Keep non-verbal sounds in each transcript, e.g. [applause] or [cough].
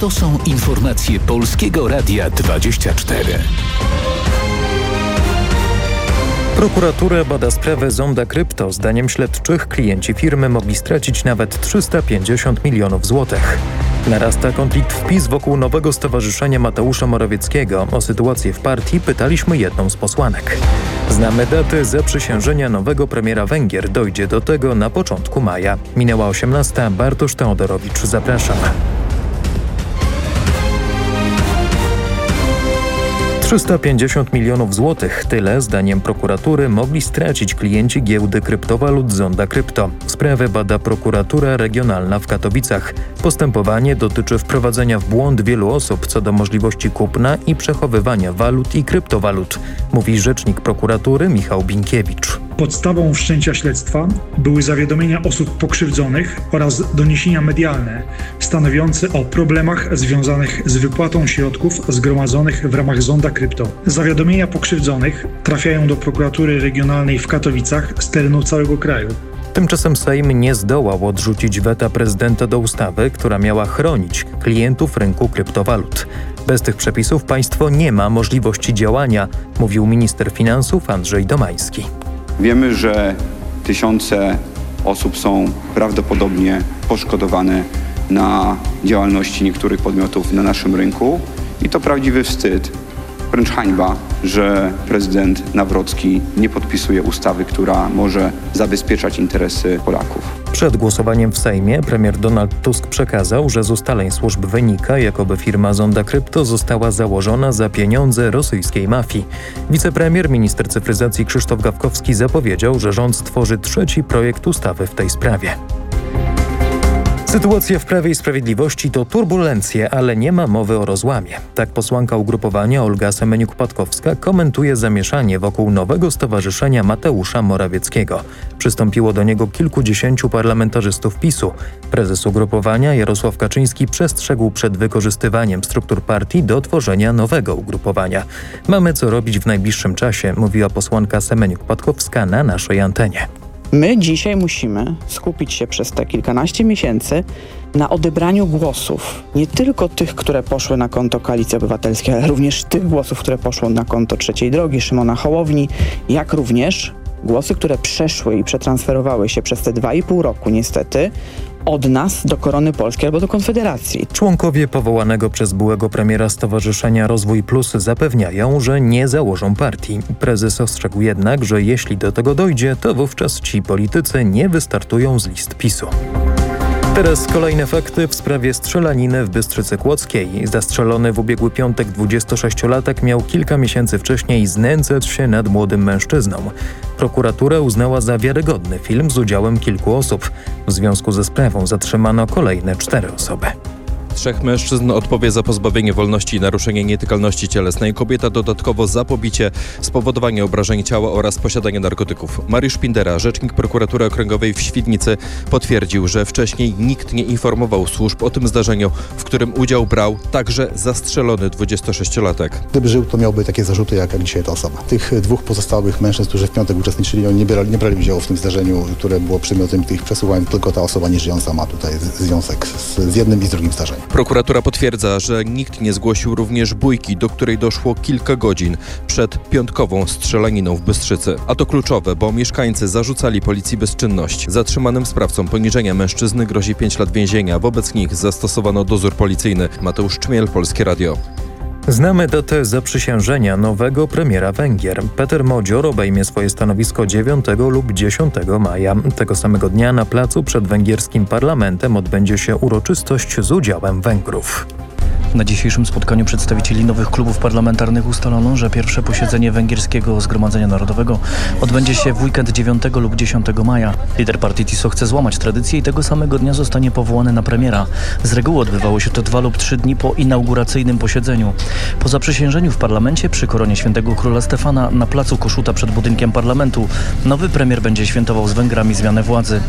To są informacje Polskiego Radia 24. Prokuratura bada sprawę Zonda Krypto. Zdaniem śledczych klienci firmy mogli stracić nawet 350 milionów złotych. Narasta konflikt wpis wokół nowego stowarzyszenia Mateusza Morawieckiego. O sytuację w partii pytaliśmy jedną z posłanek. Znamy daty zaprzysiężenia nowego premiera Węgier. Dojdzie do tego na początku maja. Minęła 18. Bartosz Teodorowicz. Zapraszam. 350 milionów złotych. Tyle, zdaniem prokuratury, mogli stracić klienci giełdy kryptowalut Zonda Krypto. Sprawę bada prokuratura regionalna w Katowicach. Postępowanie dotyczy wprowadzenia w błąd wielu osób co do możliwości kupna i przechowywania walut i kryptowalut, mówi rzecznik prokuratury Michał Binkiewicz. Podstawą wszczęcia śledztwa były zawiadomienia osób pokrzywdzonych oraz doniesienia medialne stanowiące o problemach związanych z wypłatą środków zgromadzonych w ramach Zonda Krypto. Zawiadomienia pokrzywdzonych trafiają do prokuratury regionalnej w Katowicach z terenu całego kraju. Tymczasem Sejm nie zdołał odrzucić weta prezydenta do ustawy, która miała chronić klientów rynku kryptowalut. Bez tych przepisów państwo nie ma możliwości działania, mówił minister finansów Andrzej Domański. Wiemy, że tysiące osób są prawdopodobnie poszkodowane na działalności niektórych podmiotów na naszym rynku i to prawdziwy wstyd, wręcz hańba, że prezydent Nawrocki nie podpisuje ustawy, która może zabezpieczać interesy Polaków. Przed głosowaniem w Sejmie premier Donald Tusk przekazał, że z ustaleń służb wynika, jakoby firma Zonda Krypto została założona za pieniądze rosyjskiej mafii. Wicepremier, minister cyfryzacji Krzysztof Gawkowski zapowiedział, że rząd stworzy trzeci projekt ustawy w tej sprawie. Sytuacja w Prawie i Sprawiedliwości to turbulencje, ale nie ma mowy o rozłamie. Tak posłanka ugrupowania Olga Semeniuk-Patkowska komentuje zamieszanie wokół nowego stowarzyszenia Mateusza Morawieckiego. Przystąpiło do niego kilkudziesięciu parlamentarzystów PiSu. Prezes ugrupowania Jarosław Kaczyński przestrzegł przed wykorzystywaniem struktur partii do tworzenia nowego ugrupowania. Mamy co robić w najbliższym czasie, mówiła posłanka Semeniuk-Patkowska na naszej antenie. My dzisiaj musimy skupić się przez te kilkanaście miesięcy na odebraniu głosów. Nie tylko tych, które poszły na konto Koalicji Obywatelskiej, ale również tych głosów, które poszły na konto Trzeciej Drogi, Szymona Hołowni, jak również głosy, które przeszły i przetransferowały się przez te dwa i pół roku niestety od nas do Korony Polskiej albo do Konfederacji. Członkowie powołanego przez byłego premiera Stowarzyszenia Rozwój Plus zapewniają, że nie założą partii. Prezes ostrzegł jednak, że jeśli do tego dojdzie, to wówczas ci politycy nie wystartują z list PiSu. Teraz kolejne fakty w sprawie strzelaniny w Bystrzycy Kłodzkiej. Zastrzelony w ubiegły piątek 26-latek miał kilka miesięcy wcześniej znęcać się nad młodym mężczyzną. Prokuratura uznała za wiarygodny film z udziałem kilku osób. W związku ze sprawą zatrzymano kolejne cztery osoby. Trzech mężczyzn odpowie za pozbawienie wolności i naruszenie nietykalności cielesnej. Kobieta dodatkowo za pobicie, spowodowanie obrażeń ciała oraz posiadanie narkotyków. Mariusz Pindera, rzecznik prokuratury okręgowej w Świdnicy, potwierdził, że wcześniej nikt nie informował służb o tym zdarzeniu, w którym udział brał także zastrzelony 26-latek. Gdyby żył, to miałby takie zarzuty jak, dzisiaj ta osoba. Tych dwóch pozostałych mężczyzn, którzy w piątek uczestniczyli, oni nie brali, nie brali udziału w tym zdarzeniu, które było przedmiotem tych przesłuchań, tylko ta osoba nieżyjąca ma tutaj związek z, z jednym i z drugim zdarzeniem. Prokuratura potwierdza, że nikt nie zgłosił również bójki, do której doszło kilka godzin przed piątkową strzelaniną w Bystrzycy. A to kluczowe, bo mieszkańcy zarzucali policji bezczynność. Zatrzymanym sprawcom poniżenia mężczyzny grozi 5 lat więzienia. Wobec nich zastosowano dozór policyjny. Mateusz Czmiel, Polskie Radio. Znamy datę zaprzysiężenia nowego premiera Węgier. Peter Modzior obejmie swoje stanowisko 9 lub 10 maja. Tego samego dnia na placu przed węgierskim parlamentem odbędzie się uroczystość z udziałem Węgrów. Na dzisiejszym spotkaniu przedstawicieli nowych klubów parlamentarnych ustalono, że pierwsze posiedzenie Węgierskiego Zgromadzenia Narodowego odbędzie się w weekend 9 lub 10 maja. Lider partii TISO chce złamać tradycję i tego samego dnia zostanie powołany na premiera. Z reguły odbywało się to dwa lub trzy dni po inauguracyjnym posiedzeniu. Po zaprzysiężeniu w parlamencie przy koronie świętego króla Stefana na placu Koszuta przed budynkiem parlamentu nowy premier będzie świętował z Węgrami zmianę władzy.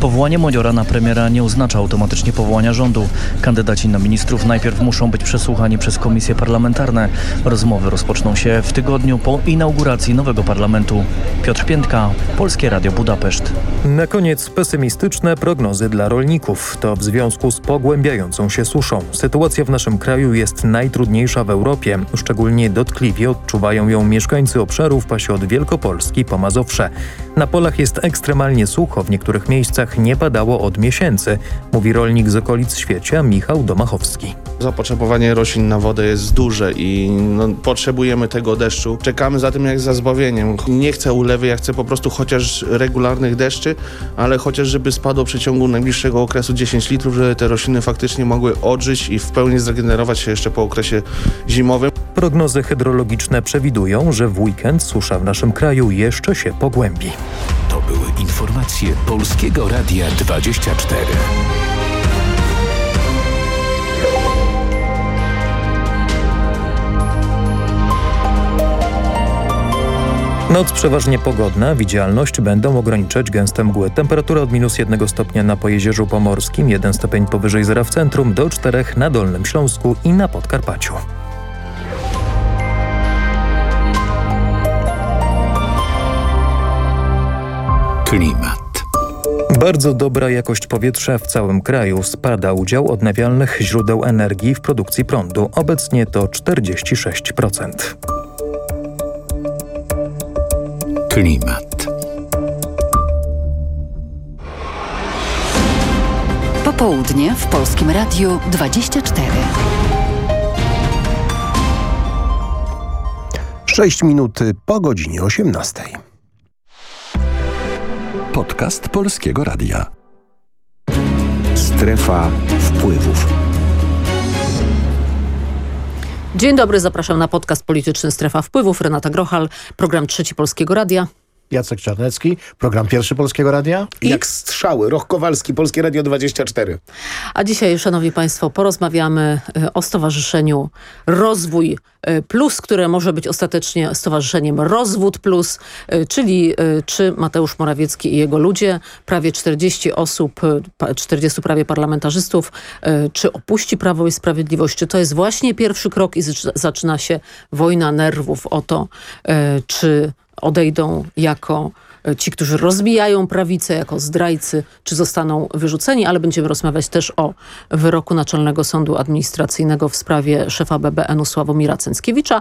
Powołanie Modiora na premiera nie oznacza automatycznie powołania rządu. Kandydaci na ministrów najpierw muszą muszą być przesłuchani przez komisje parlamentarne. Rozmowy rozpoczną się w tygodniu po inauguracji nowego parlamentu. Piotr Piętka, Polskie Radio Budapeszt. Na koniec pesymistyczne prognozy dla rolników. To w związku z pogłębiającą się suszą. Sytuacja w naszym kraju jest najtrudniejsza w Europie. Szczególnie dotkliwie odczuwają ją mieszkańcy obszarów pasie od Wielkopolski po Mazowsze. Na polach jest ekstremalnie sucho, w niektórych miejscach nie padało od miesięcy, mówi rolnik z okolic Świecia Michał Domachowski. Zapotrzebowanie roślin na wodę jest duże i no, potrzebujemy tego deszczu. Czekamy za tym jak za zbawieniem. Nie chcę ulewy, ja chcę po prostu chociaż regularnych deszczy, ale chociaż żeby spadło w przeciągu najbliższego okresu 10 litrów, żeby te rośliny faktycznie mogły odżyć i w pełni zregenerować się jeszcze po okresie zimowym. Prognozy hydrologiczne przewidują, że w weekend susza w naszym kraju jeszcze się pogłębi. To były informacje Polskiego Radia 24. Noc przeważnie pogodna, widzialność będą ograniczać gęste mgły. Temperatura od minus 1 stopnia na Pojezierzu Pomorskim, 1 stopień powyżej zera w centrum, do 4 na Dolnym Śląsku i na Podkarpaciu. Klimat. Bardzo dobra jakość powietrza w całym kraju. Spada udział odnawialnych źródeł energii w produkcji prądu. Obecnie to 46%. Klimat. Popołudnie w Polskim Radiu 24. 6 minut po godzinie 18. Podcast Polskiego Radia. Strefa wpływów. Dzień dobry, zapraszam na podcast polityczny Strefa Wpływów. Renata Grochal, program Trzeci Polskiego Radia. Jacek Czarnecki, program Pierwszy Polskiego Radia. I jak strzały, Roch Kowalski, Polskie Radio 24. A dzisiaj, szanowni państwo, porozmawiamy y, o Stowarzyszeniu Rozwój y, Plus, które może być ostatecznie Stowarzyszeniem Rozwód Plus, y, czyli czy Mateusz Morawiecki i jego ludzie, prawie 40 osób, 40 prawie parlamentarzystów, czy opuści Prawo i Sprawiedliwość, czy to jest właśnie pierwszy krok i zaczyna się wojna nerwów o to, czy odejdą jako e, ci, którzy rozbijają prawicę jako zdrajcy, czy zostaną wyrzuceni, ale będziemy rozmawiać też o wyroku Naczelnego Sądu Administracyjnego w sprawie szefa BBN-u Sławomira Cęckiewicza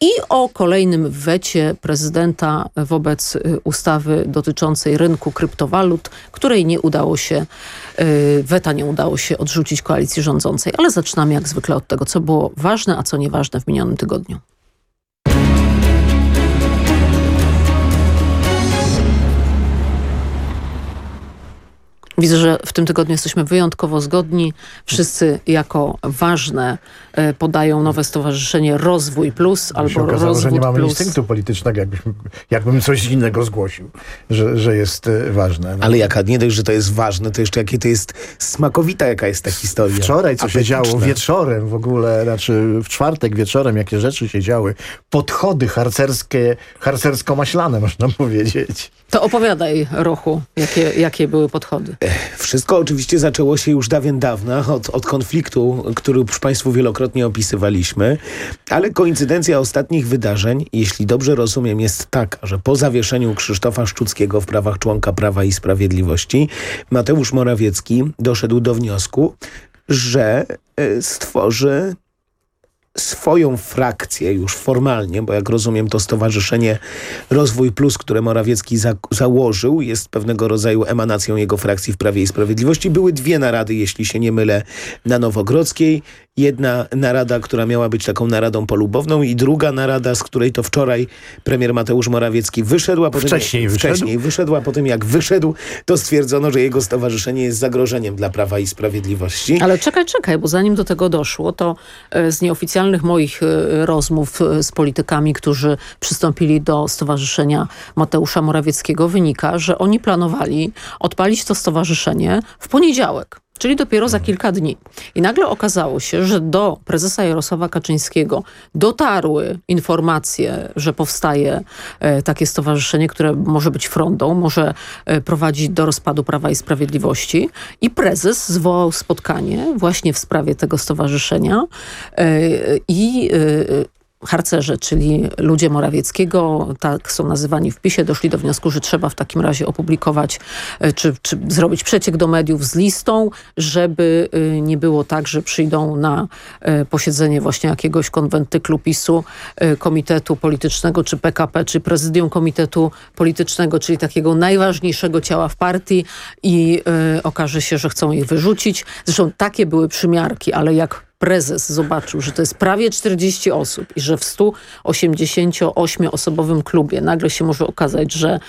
i o kolejnym wecie prezydenta wobec e, ustawy dotyczącej rynku kryptowalut, której nie udało się, e, weta nie udało się odrzucić koalicji rządzącej. Ale zaczynamy jak zwykle od tego, co było ważne, a co nieważne w minionym tygodniu. Widzę, że w tym tygodniu jesteśmy wyjątkowo zgodni. Wszyscy jako ważne e, podają nowe stowarzyszenie Rozwój Plus albo się okazało, Rozwód że nie mamy plus. instynktu politycznego, jakbyśmy, jakbym coś innego zgłosił, że, że jest e, ważne. No. Ale jaka, nie dość, że to jest ważne, to jeszcze jakie to jest smakowita, jaka jest ta historia. Wczoraj, co się działo wieczorem w ogóle, znaczy w czwartek wieczorem, jakie rzeczy się działy. Podchody harcerskie, harcersko-maślane, można [laughs] powiedzieć. To opowiadaj, Rochu, jakie, jakie były podchody. Wszystko oczywiście zaczęło się już dawien dawna, od, od konfliktu, który już Państwu wielokrotnie opisywaliśmy, ale koincydencja ostatnich wydarzeń, jeśli dobrze rozumiem, jest taka, że po zawieszeniu Krzysztofa Szczuckiego w prawach członka Prawa i Sprawiedliwości, Mateusz Morawiecki doszedł do wniosku, że e, stworzy swoją frakcję już formalnie, bo jak rozumiem to Stowarzyszenie Rozwój Plus, które Morawiecki za założył, jest pewnego rodzaju emanacją jego frakcji w Prawie i Sprawiedliwości. Były dwie narady, jeśli się nie mylę, na Nowogrodzkiej. Jedna narada, która miała być taką naradą polubowną i druga narada, z której to wczoraj premier Mateusz Morawiecki wyszedł, a potem... Wcześniej wyszedł? Wcześniej wyszedł, a potem jak wyszedł, to stwierdzono, że jego stowarzyszenie jest zagrożeniem dla Prawa i Sprawiedliwości. Ale czekaj, czekaj, bo zanim do tego doszło, to e, z nieoficjalnych moich e, rozmów e, z politykami, którzy przystąpili do Stowarzyszenia Mateusza Morawieckiego wynika, że oni planowali odpalić to stowarzyszenie w poniedziałek. Czyli dopiero za kilka dni. I nagle okazało się, że do prezesa Jarosława Kaczyńskiego dotarły informacje, że powstaje e, takie stowarzyszenie, które może być frondą, może e, prowadzić do rozpadu Prawa i Sprawiedliwości. I prezes zwołał spotkanie właśnie w sprawie tego stowarzyszenia e, i harcerze, czyli ludzie Morawieckiego, tak są nazywani w PiSie, doszli do wniosku, że trzeba w takim razie opublikować, e, czy, czy zrobić przeciek do mediów z listą, żeby e, nie było tak, że przyjdą na e, posiedzenie właśnie jakiegoś konwentyklu PiSu, Komitetu Politycznego, czy PKP, czy Prezydium Komitetu Politycznego, czyli takiego najważniejszego ciała w partii i okaże się, że chcą ich wyrzucić. Zresztą takie były przymiarki, ale jak prezes zobaczył, że to jest prawie 40 osób i że w 188-osobowym klubie nagle się może okazać, że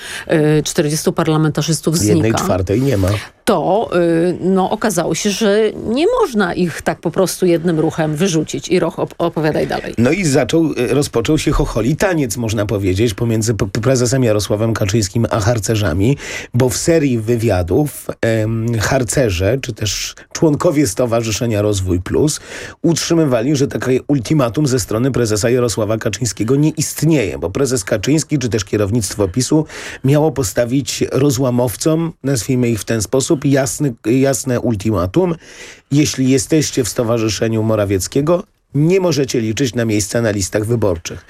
40 parlamentarzystów znika. Jednej czwartej nie ma to y, no, okazało się, że nie można ich tak po prostu jednym ruchem wyrzucić. I Roch, op opowiadaj dalej. No i zaczął, y, rozpoczął się chocholi taniec, można powiedzieć, pomiędzy prezesem Jarosławem Kaczyńskim a harcerzami, bo w serii wywiadów em, harcerze, czy też członkowie Stowarzyszenia Rozwój Plus utrzymywali, że takie ultimatum ze strony prezesa Jarosława Kaczyńskiego nie istnieje, bo prezes Kaczyński, czy też kierownictwo PiSu miało postawić rozłamowcom, nazwijmy ich w ten sposób, sposób jasny, jasne ultimatum. Jeśli jesteście w Stowarzyszeniu Morawieckiego, nie możecie liczyć na miejsca na listach wyborczych.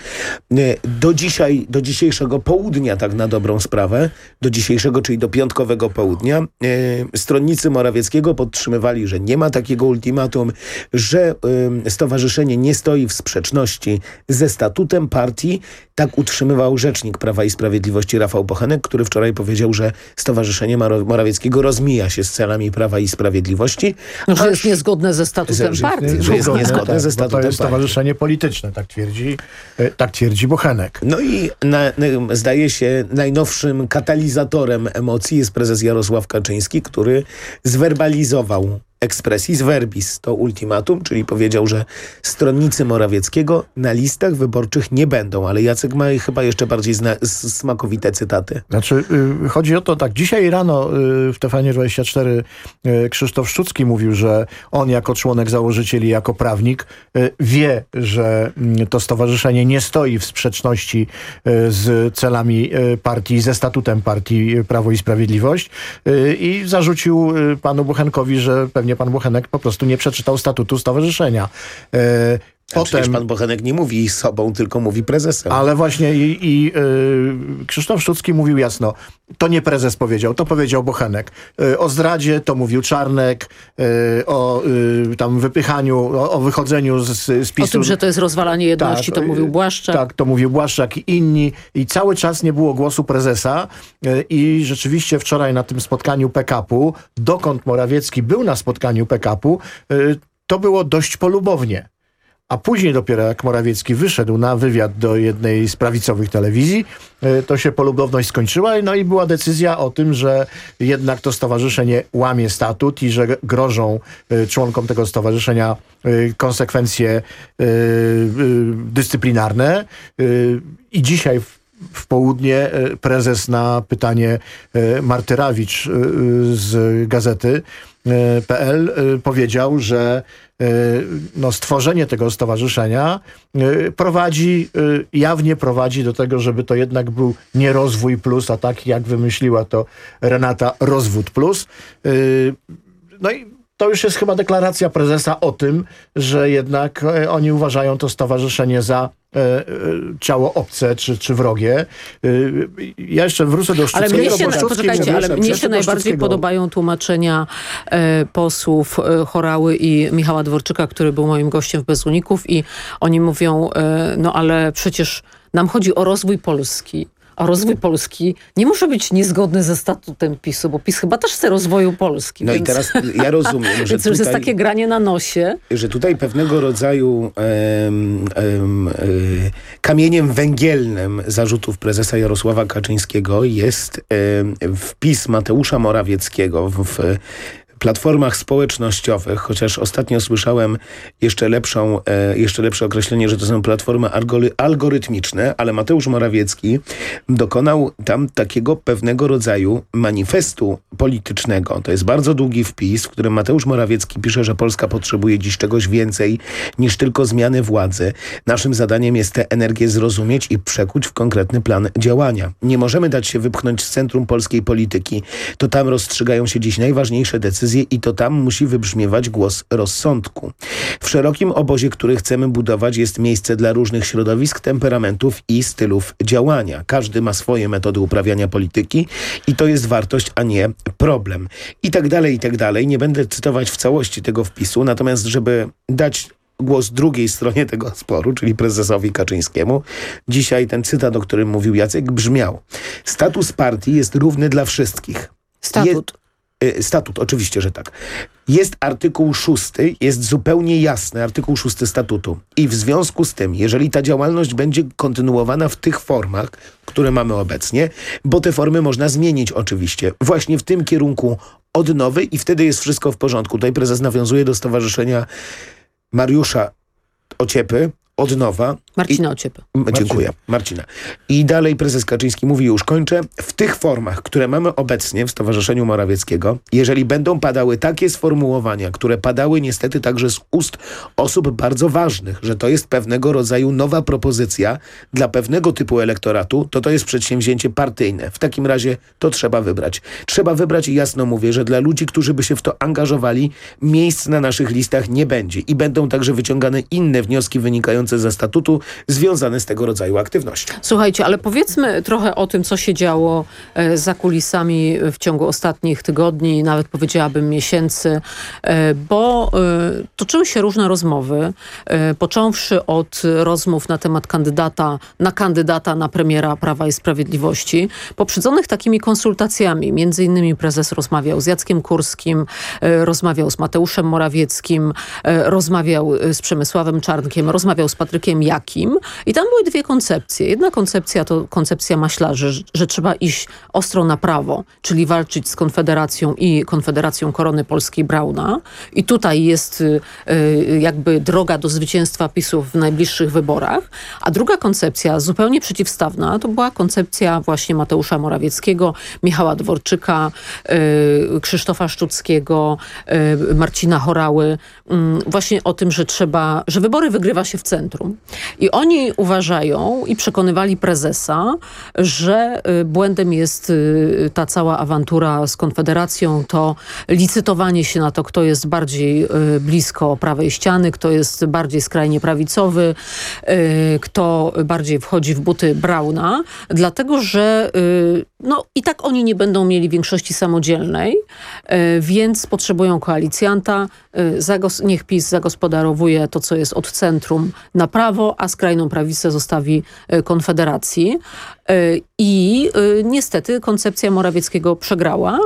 E, do dzisiaj, do dzisiejszego południa, tak na dobrą sprawę, do dzisiejszego, czyli do piątkowego południa, e, stronnicy Morawieckiego podtrzymywali, że nie ma takiego ultimatum, że e, stowarzyszenie nie stoi w sprzeczności ze statutem partii. Tak utrzymywał rzecznik Prawa i Sprawiedliwości Rafał Bochenek, który wczoraj powiedział, że Stowarzyszenie Morawieckiego rozmija się z celami Prawa i Sprawiedliwości. No, że jest niezgodne ze statutem partii. Że jest niezgodne ze statutem to jest partii. stowarzyszenie polityczne, tak twierdzi, e, tak twierdzi Bochenek. No i na, zdaje się najnowszym katalizatorem emocji jest prezes Jarosław Kaczyński, który zwerbalizował expressis verbis to ultimatum, czyli powiedział, że stronnicy Morawieckiego na listach wyborczych nie będą, ale Jacek ma chyba jeszcze bardziej smakowite cytaty. Znaczy, y, chodzi o to tak, dzisiaj rano y, w TVN24 y, Krzysztof Szczucki mówił, że on jako członek założycieli, jako prawnik y, wie, że y, to stowarzyszenie nie stoi w sprzeczności y, z celami partii, ze statutem partii Prawo i Sprawiedliwość i zarzucił panu Buchenkowi, że pewnie pewnie pan Bochenek po prostu nie przeczytał statutu stowarzyszenia. Potem, pan Bochenek nie mówi sobą, tylko mówi prezesem. Ale właśnie i, i yy, Krzysztof Szczucki mówił jasno, to nie prezes powiedział, to powiedział Bochenek. Yy, o zdradzie to mówił Czarnek, yy, o y, tam wypychaniu, o, o, wychodzeniu z, z PiSu. O tym, że to jest rozwalanie jedności, tak, to mówił Błaszczak. Tak, to mówił Błaszczak i inni. I cały czas nie było głosu prezesa y, i rzeczywiście wczoraj na tym spotkaniu PKP-u, dokąd Morawiecki był na spotkaniu PKP-u, y, to było dość polubownie. A później dopiero jak Morawiecki wyszedł na wywiad do jednej z prawicowych telewizji, e, to się polubowność skończyła no i była decyzja o tym, że jednak to stowarzyszenie łamie statut i że grożą e, członkom tego stowarzyszenia e, konsekwencje dyscyplinarne. I dzisiaj w południe prezes na pytanie Marty Rawicz z gazety PL powiedział, że no, stworzenie tego stowarzyszenia prowadzi, jawnie prowadzi do tego, żeby to jednak był nie rozwój plus, a tak jak wymyśliła to Renata, rozwód plus. No i to już jest chyba deklaracja prezesa o tym, że jednak oni uważają to stowarzyszenie za E, e, ciało obce czy, czy wrogie. E, ja jeszcze wrócę do Szczuckiego. Ale mnie się, poczekajcie, ale mnie się najbardziej podobają tłumaczenia e, posłów e, Chorały i Michała Dworczyka, który był moim gościem w Bezuników i oni mówią, e, no ale przecież nam chodzi o rozwój Polski a rozwój Polski nie może być niezgodny ze statutem PiSu, bo PiS chyba też chce rozwoju Polski. No więc... i teraz ja rozumiem, [laughs] że więc tutaj, jest takie granie na nosie. Że tutaj pewnego rodzaju um, um, kamieniem węgielnym zarzutów prezesa Jarosława Kaczyńskiego jest wpis Mateusza Morawieckiego w, w platformach społecznościowych, chociaż ostatnio słyszałem jeszcze, lepszą, e, jeszcze lepsze określenie, że to są platformy algory, algorytmiczne, ale Mateusz Morawiecki dokonał tam takiego pewnego rodzaju manifestu politycznego. To jest bardzo długi wpis, w którym Mateusz Morawiecki pisze, że Polska potrzebuje dziś czegoś więcej niż tylko zmiany władzy. Naszym zadaniem jest tę energię zrozumieć i przekuć w konkretny plan działania. Nie możemy dać się wypchnąć z centrum polskiej polityki. To tam rozstrzygają się dziś najważniejsze decyzje i to tam musi wybrzmiewać głos rozsądku. W szerokim obozie, który chcemy budować jest miejsce dla różnych środowisk, temperamentów i stylów działania. Każdy ma swoje metody uprawiania polityki i to jest wartość, a nie problem. I tak dalej, i tak dalej. Nie będę cytować w całości tego wpisu, natomiast żeby dać głos drugiej stronie tego sporu, czyli prezesowi Kaczyńskiemu. Dzisiaj ten cytat, o którym mówił Jacek, brzmiał. Status partii jest równy dla wszystkich. Statut. Je, statut, oczywiście, że tak. Jest artykuł szósty, jest zupełnie jasny artykuł szósty statutu. I w związku z tym, jeżeli ta działalność będzie kontynuowana w tych formach, które mamy obecnie, bo te formy można zmienić oczywiście, właśnie w tym kierunku odnowy i wtedy jest wszystko w porządku. Tutaj prezes nawiązuje do Stowarzyszenia Mariusza Ociepy, Marcina Ociepy. Dziękuję. Marcina. I dalej prezes Kaczyński mówi, już kończę, w tych formach, które mamy obecnie w Stowarzyszeniu Morawieckiego, jeżeli będą padały takie sformułowania, które padały niestety także z ust osób bardzo ważnych, że to jest pewnego rodzaju nowa propozycja dla pewnego typu elektoratu, to to jest przedsięwzięcie partyjne. W takim razie to trzeba wybrać. Trzeba wybrać i jasno mówię, że dla ludzi, którzy by się w to angażowali, miejsc na naszych listach nie będzie i będą także wyciągane inne wnioski wynikające ze statutu związane z tego rodzaju aktywnością. Słuchajcie, ale powiedzmy trochę o tym, co się działo e, za kulisami w ciągu ostatnich tygodni, nawet powiedziałabym miesięcy, e, bo e, toczyły się różne rozmowy, począwszy od rozmów na temat kandydata, na kandydata na premiera Prawa i Sprawiedliwości, poprzedzonych takimi konsultacjami. Między innymi prezes rozmawiał z Jackiem Kurskim, rozmawiał z Mateuszem Morawieckim, rozmawiał z Przemysławem Czarnkiem, rozmawiał z Patrykiem Jakim i tam były dwie koncepcje. Jedna koncepcja to koncepcja maślarzy, że, że trzeba iść ostro na prawo, czyli walczyć z Konfederacją i Konfederacją Korony Polskiej Brauna i tutaj jest y, y, jakby droga do zwycięstwa PiSu w najbliższych wyborach, a druga koncepcja zupełnie przeciwstawna to była koncepcja właśnie Mateusza Morawieckiego, Michała Dworczyka, y, Krzysztofa Szczuckiego, y, Marcina Chorały, mm, właśnie o tym, że trzeba, że wybory wygrywa się w centrum centrum. I oni uważają i przekonywali prezesa, że y, błędem jest y, ta cała awantura z Konfederacją, to licytowanie się na to, kto jest bardziej y, blisko prawej ściany, kto jest bardziej skrajnie prawicowy, kto bardziej wchodzi w buty Brauna, dlatego że no i tak oni nie będą mieli większości samodzielnej, więc potrzebują koalicjanta. Niech PiS zagospodarowuje to, co jest od centrum na prawo, a skrajną prawicę zostawi e, Konfederacji. E, I e, niestety koncepcja Morawieckiego przegrała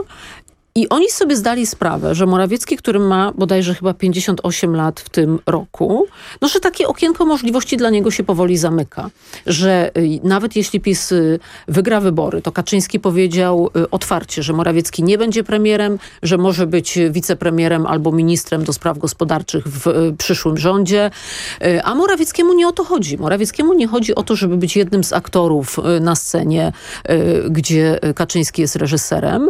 i oni sobie zdali sprawę, że Morawiecki, który ma bodajże chyba 58 lat w tym roku, no że takie okienko możliwości dla niego się powoli zamyka. Że y, nawet jeśli PiS y, wygra wybory, to Kaczyński powiedział y, otwarcie, że Morawiecki nie będzie premierem, że może być wicepremierem albo ministrem do spraw gospodarczych w przyszłym rządzie. A Morawieckiemu nie o to chodzi. Morawieckiemu nie chodzi o to, żeby być jednym z aktorów na scenie, gdzie Kaczyński jest reżyserem,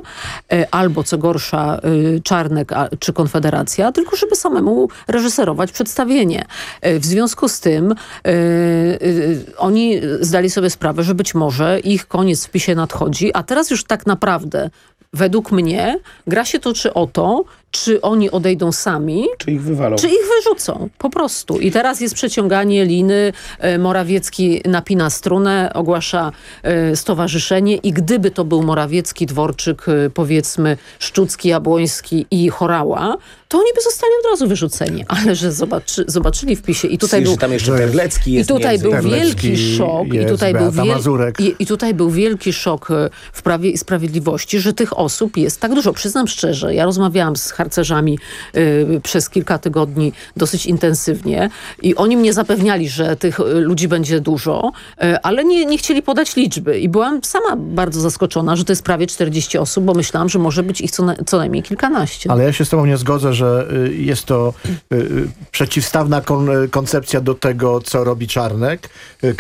albo co gorsza y, Czarnek czy Konfederacja, tylko żeby samemu reżyserować przedstawienie. Y, w związku z tym y, oni zdali sobie sprawę, że być może ich koniec w PiSie nadchodzi, a teraz już tak naprawdę według mnie gra się toczy o to, czy oni odejdą sami, czy ich wywalą. Czy ich wyrzucą, po prostu. I teraz jest przeciąganie liny, e, Morawiecki napina strunę, ogłasza e, stowarzyszenie i gdyby to był Morawiecki, Dworczyk, e, powiedzmy Szczucki, Jabłoński i Chorała, to oni by zostali od razu wyrzuceni. Ale że zobaczy, zobaczyli w PiSie i tutaj był... tam jeszcze Terlecki jest I tutaj był wielki szok i tutaj, był wiel... i, i tutaj był wielki szok w Prawie i Sprawiedliwości, że tych osób jest tak dużo. Przyznam szczerze, ja rozmawiałam z harcerzami y, przez kilka tygodni dosyć intensywnie i oni mnie zapewniali, że tych y, ludzi będzie dużo, y, ale nie, nie chcieli podać liczby i byłam sama bardzo zaskoczona, że to jest prawie 40 osób, bo myślałam, że może być ich co, na, co najmniej kilkanaście. Ale ja się z tobą nie zgodzę, że y, jest to y, y, przeciwstawna kon, koncepcja do tego, co robi Czarnek,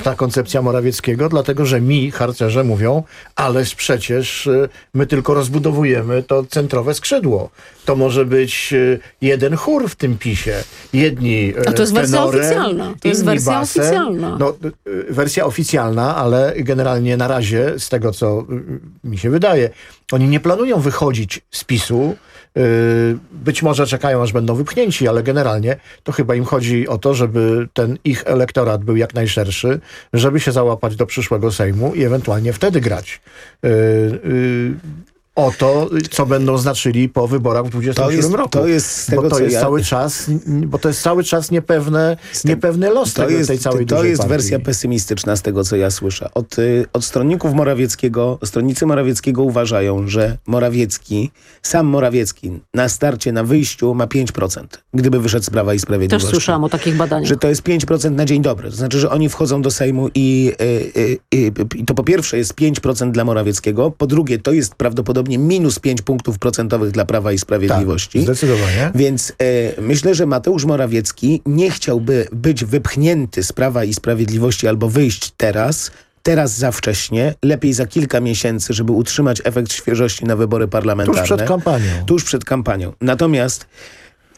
ta koncepcja Morawieckiego, dlatego, że mi, harcerze, mówią, ależ przecież my tylko rozbudowujemy to centrowe skrzydło. To może być jeden chór w tym pisie. Jedni A to jest wersja oficjalna. To jest wersja basem. oficjalna. No, wersja oficjalna, ale generalnie na razie, z tego co mi się wydaje, oni nie planują wychodzić z PiSu. Y, Być może czekają, aż będą wypchnięci, ale generalnie to chyba im chodzi o to, żeby ten ich elektorat był jak najszerszy, żeby się załapać do przyszłego Sejmu i ewentualnie wtedy grać. O to, co będą znaczyli po wyborach w 2027 To jest- roku. to jest z tego, bo to co jest ja- cały czas, bo to jest cały czas niepewne, niepewny los To tego, jest, tej całej to jest partii. wersja pesymistyczna z tego, co ja słyszę. Od, y, od stronników Morawieckiego, stronnicy Morawieckiego uważają, że Morawiecki, sam Morawiecki na starcie, na wyjściu ma 5%, gdyby wyszedł z Prawa i Też Sprawiedliwości. słyszałam o takich badaniach. Że to jest 5% na dzień dobry. To znaczy, że oni wchodzą do Sejmu i, y, y, i to po pierwsze jest 5% dla Morawieckiego, po drugie to jest prawdopodobnie minus 5 punktów procentowych dla Prawa i Sprawiedliwości. Tak, zdecydowanie. Więc e, myślę, że Mateusz Morawiecki nie chciałby być wypchnięty z Prawa i Sprawiedliwości albo wyjść teraz, teraz za wcześnie, lepiej za kilka miesięcy, żeby utrzymać efekt świeżości na wybory parlamentarne. Tuż przed kampanią. Tuż przed kampanią. Natomiast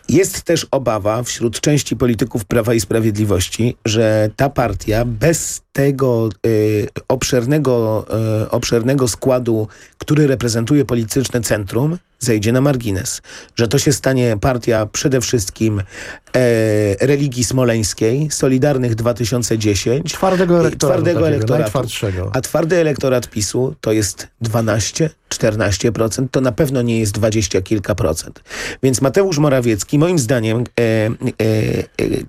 jest też obawa wśród części polityków Prawa i Sprawiedliwości, że ta partia bez tego y, obszernego, y, obszernego składu, który reprezentuje polityczne centrum, zejdzie na margines. Że to się stanie partia przede wszystkim e, religii smoleńskiej, Solidarnych 2010. Twardego elektoratu twardego takiego, elektoratu. najtwardszego. A twardy elektorat PiSu to jest 12, 14%, to na pewno nie jest 20 kilka procent. Więc Mateusz Morawiecki, moim zdaniem, e, e, e,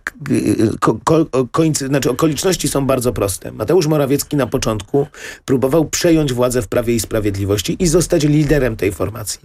ko, ko, koincy, znaczy okoliczności są bardzo proste. Mateusz Morawiecki na początku próbował przejąć władzę w Prawie i Sprawiedliwości i zostać liderem tej formacji.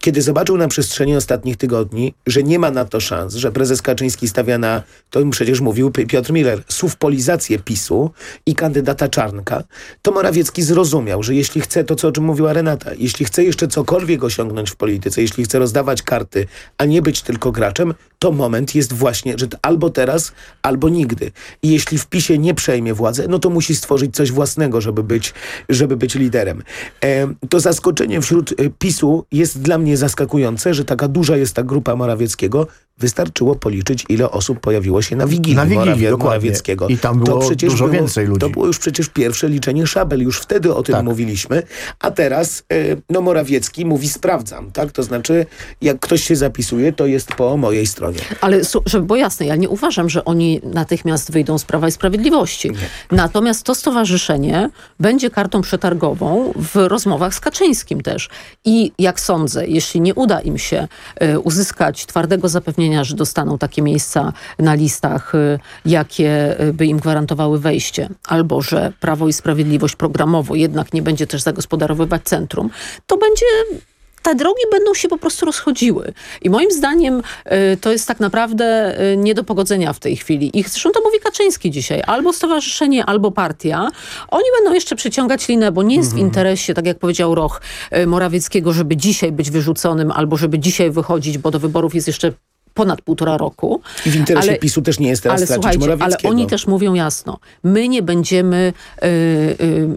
Kiedy zobaczył na przestrzeni ostatnich tygodni, że nie ma na to szans, że prezes Kaczyński stawia na, to im przecież mówił Piotr Miller, sufpolizację PiSu i kandydata Czarnka, to Morawiecki zrozumiał, że jeśli chce to, co o czym mówiła Renata, jeśli chce jeszcze cokolwiek osiągnąć w polityce, jeśli chce rozdawać karty, a nie być tylko graczem, to moment jest właśnie, że albo teraz, albo nigdy. I jeśli w PiSie nie przejmie władzę, no to musi stworzyć coś własnego, żeby być, żeby być liderem. E, to zaskoczenie wśród e, PiSu jest dla mnie zaskakujące, że taka duża jest ta grupa Morawieckiego. Wystarczyło policzyć, ile osób pojawiło się na Wigilii, Na Wigilii, Morawie. Morawieckiego. I tam było przecież dużo było, więcej ludzi. To było już przecież pierwsze liczenie szabel, już wtedy o tym Tak. mówiliśmy, a teraz e, no Morawiecki mówi sprawdzam, tak? To znaczy, jak ktoś się zapisuje, to jest po mojej stronie. Ale żeby było jasne, ja nie uważam, że oni natychmiast wyjdą z Prawa i Sprawiedliwości. Natomiast to stowarzyszenie będzie kartą przetargową w rozmowach z Kaczyńskim też. I jak sądzę, jeśli nie uda im się y, uzyskać twardego zapewnienia, że dostaną takie miejsca na listach, y, jakie y, by im gwarantowały wejście, albo że Prawo i Sprawiedliwość programowo jednak nie będzie też zagospodarowywać centrum, to będzie te drogi będą się po prostu rozchodziły. I moim zdaniem y, to jest tak naprawdę y, nie do pogodzenia w tej chwili. I zresztą to mówi Kaczyński dzisiaj. Albo stowarzyszenie, albo partia. Oni będą jeszcze przyciągać linę, bo nie jest w interesie, tak jak powiedział Roch y, Morawieckiego, żeby dzisiaj być wyrzuconym, albo żeby dzisiaj wychodzić, bo do wyborów jest jeszcze ponad półtora roku. I w interesie Ale- PiSu też nie jest teraz ale stracić słuchajcie, ale oni też mówią jasno, my nie będziemy y,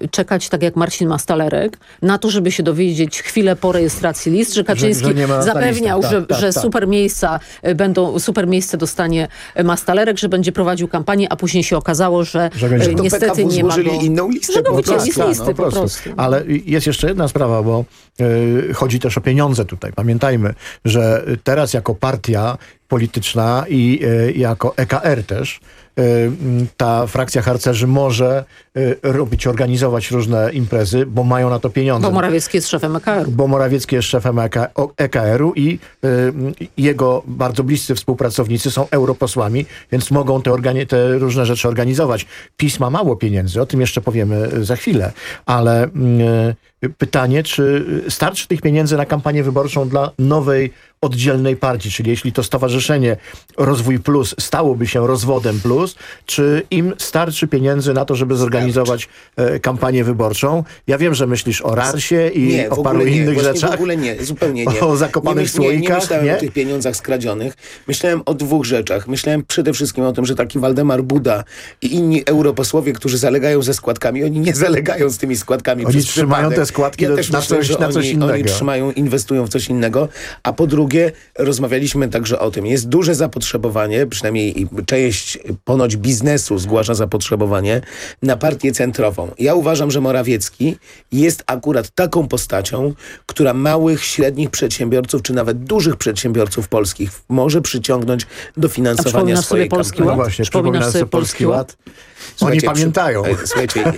y, czekać, tak jak Marcin Mastalerek, na to, żeby się dowiedzieć chwilę po rejestracji list, że Kaczyński że na zapewniał, że, Tak, tak, że tak. super miejsca y, będą, super miejsce dostanie Mastalerek, że będzie prowadził kampanię, a później się okazało, że, Że y, niestety PKW nie ma go. inną listę Że go po wycięli z prostu. listy no, po prostu. Ale jest jeszcze jedna sprawa, bo y, chodzi też o pieniądze tutaj. Pamiętajmy, że teraz jako partia polityczna i e, jako EKR też e, ta frakcja harcerzy może e, robić, organizować różne imprezy, bo mają na to pieniądze. Bo Morawiecki jest szefem EKR. Bo Morawiecki jest szefem EKR-u i jego bardzo bliscy współpracownicy są europosłami, więc mogą te, te różne rzeczy organizować. PiS ma mało pieniędzy, o tym jeszcze powiemy za chwilę, ale pytanie, czy starczy tych pieniędzy na kampanię wyborczą dla nowej, oddzielnej partii, czyli jeśli to Stowarzyszenie Rozwój Plus stałoby się Rozwodem Plus, czy im starczy pieniędzy na to, żeby zorganizować e, kampanię wyborczą? Ja wiem, że myślisz o Rarsie i nie, o paru nie, innych rzeczach. W ogóle nie, zupełnie nie. [laughs] O zakopanych nie, nie, nie słoikach, myślałem nie? o tych pieniądzach skradzionych. Myślałem o dwóch rzeczach. Myślałem przede wszystkim o tym, że taki Waldemar Buda i inni europosłowie, którzy zalegają ze składkami, oni nie zalegają z tymi składkami Oni trzymają przypadek. te składki ja do- też na myślę, coś- na coś oni, innego. Oni trzymają, inwestują w coś innego. A po drugie, rozmawialiśmy także o tym, jest duże zapotrzebowanie, przynajmniej część ponoć biznesu zgłasza zapotrzebowanie na partię centrową. Ja uważam, że Morawiecki jest akurat taką postacią, która małych, średnich przedsiębiorców, czy nawet dużych przedsiębiorców polskich może przyciągnąć do finansowania swojej sobie Polski kampanii. Ład? No właśnie, Przypominasz sobie Polski Ład. Oni Słuchajcie, pamiętają. przy- e, Słuchajcie, [laughs]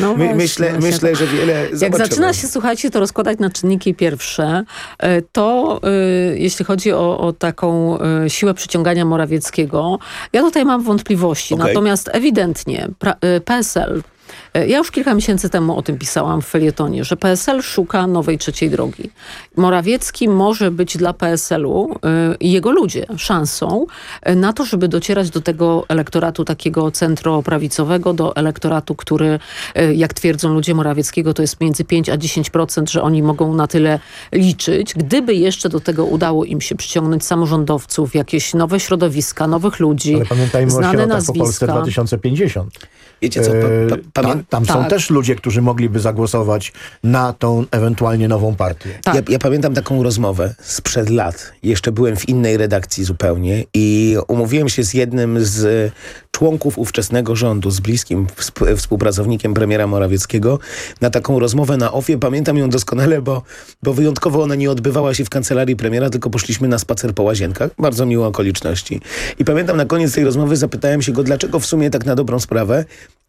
No my, właśnie, myślę, właśnie myślę, że wiele Jak zobaczymy. zaczyna się, słuchajcie, to rozkładać na czynniki pierwsze, e, to e, jeśli chodzi o, o taką siłę przyciągania Morawieckiego, ja tutaj mam wątpliwości. Okej. Natomiast ewidentnie PSL ja już kilka miesięcy temu o tym pisałam w felietonie, że PSL szuka nowej trzeciej drogi. Morawiecki może być dla PSL-u y, i jego ludzie szansą y, na to, żeby docierać do tego elektoratu takiego centroprawicowego, do elektoratu, który, jak twierdzą ludzie Morawieckiego, to jest między 5 a 10%, że oni mogą na tyle liczyć. Gdyby jeszcze do tego udało im się przyciągnąć samorządowców, jakieś nowe środowiska, nowych ludzi, Ale pamiętajmy o znane światach po Polsce nazwiska. 2050. Wiecie co, pa, pa, E, pamię- tam tam są Tak. też ludzie, którzy mogliby zagłosować na tą ewentualnie nową partię. Tak. Ja, ja pamiętam taką rozmowę sprzed lat. Jeszcze byłem w innej redakcji zupełnie i umówiłem się z jednym z członków ówczesnego rządu, z bliskim wsp- współpracownikiem premiera Morawieckiego na taką rozmowę na ofie. Pamiętam ją doskonale, bo, bo wyjątkowo ona nie odbywała się w kancelarii premiera, tylko poszliśmy na spacer po łazienkach. Bardzo miłe okoliczności. I pamiętam na koniec tej rozmowy zapytałem się go, dlaczego w sumie tak na dobrą sprawę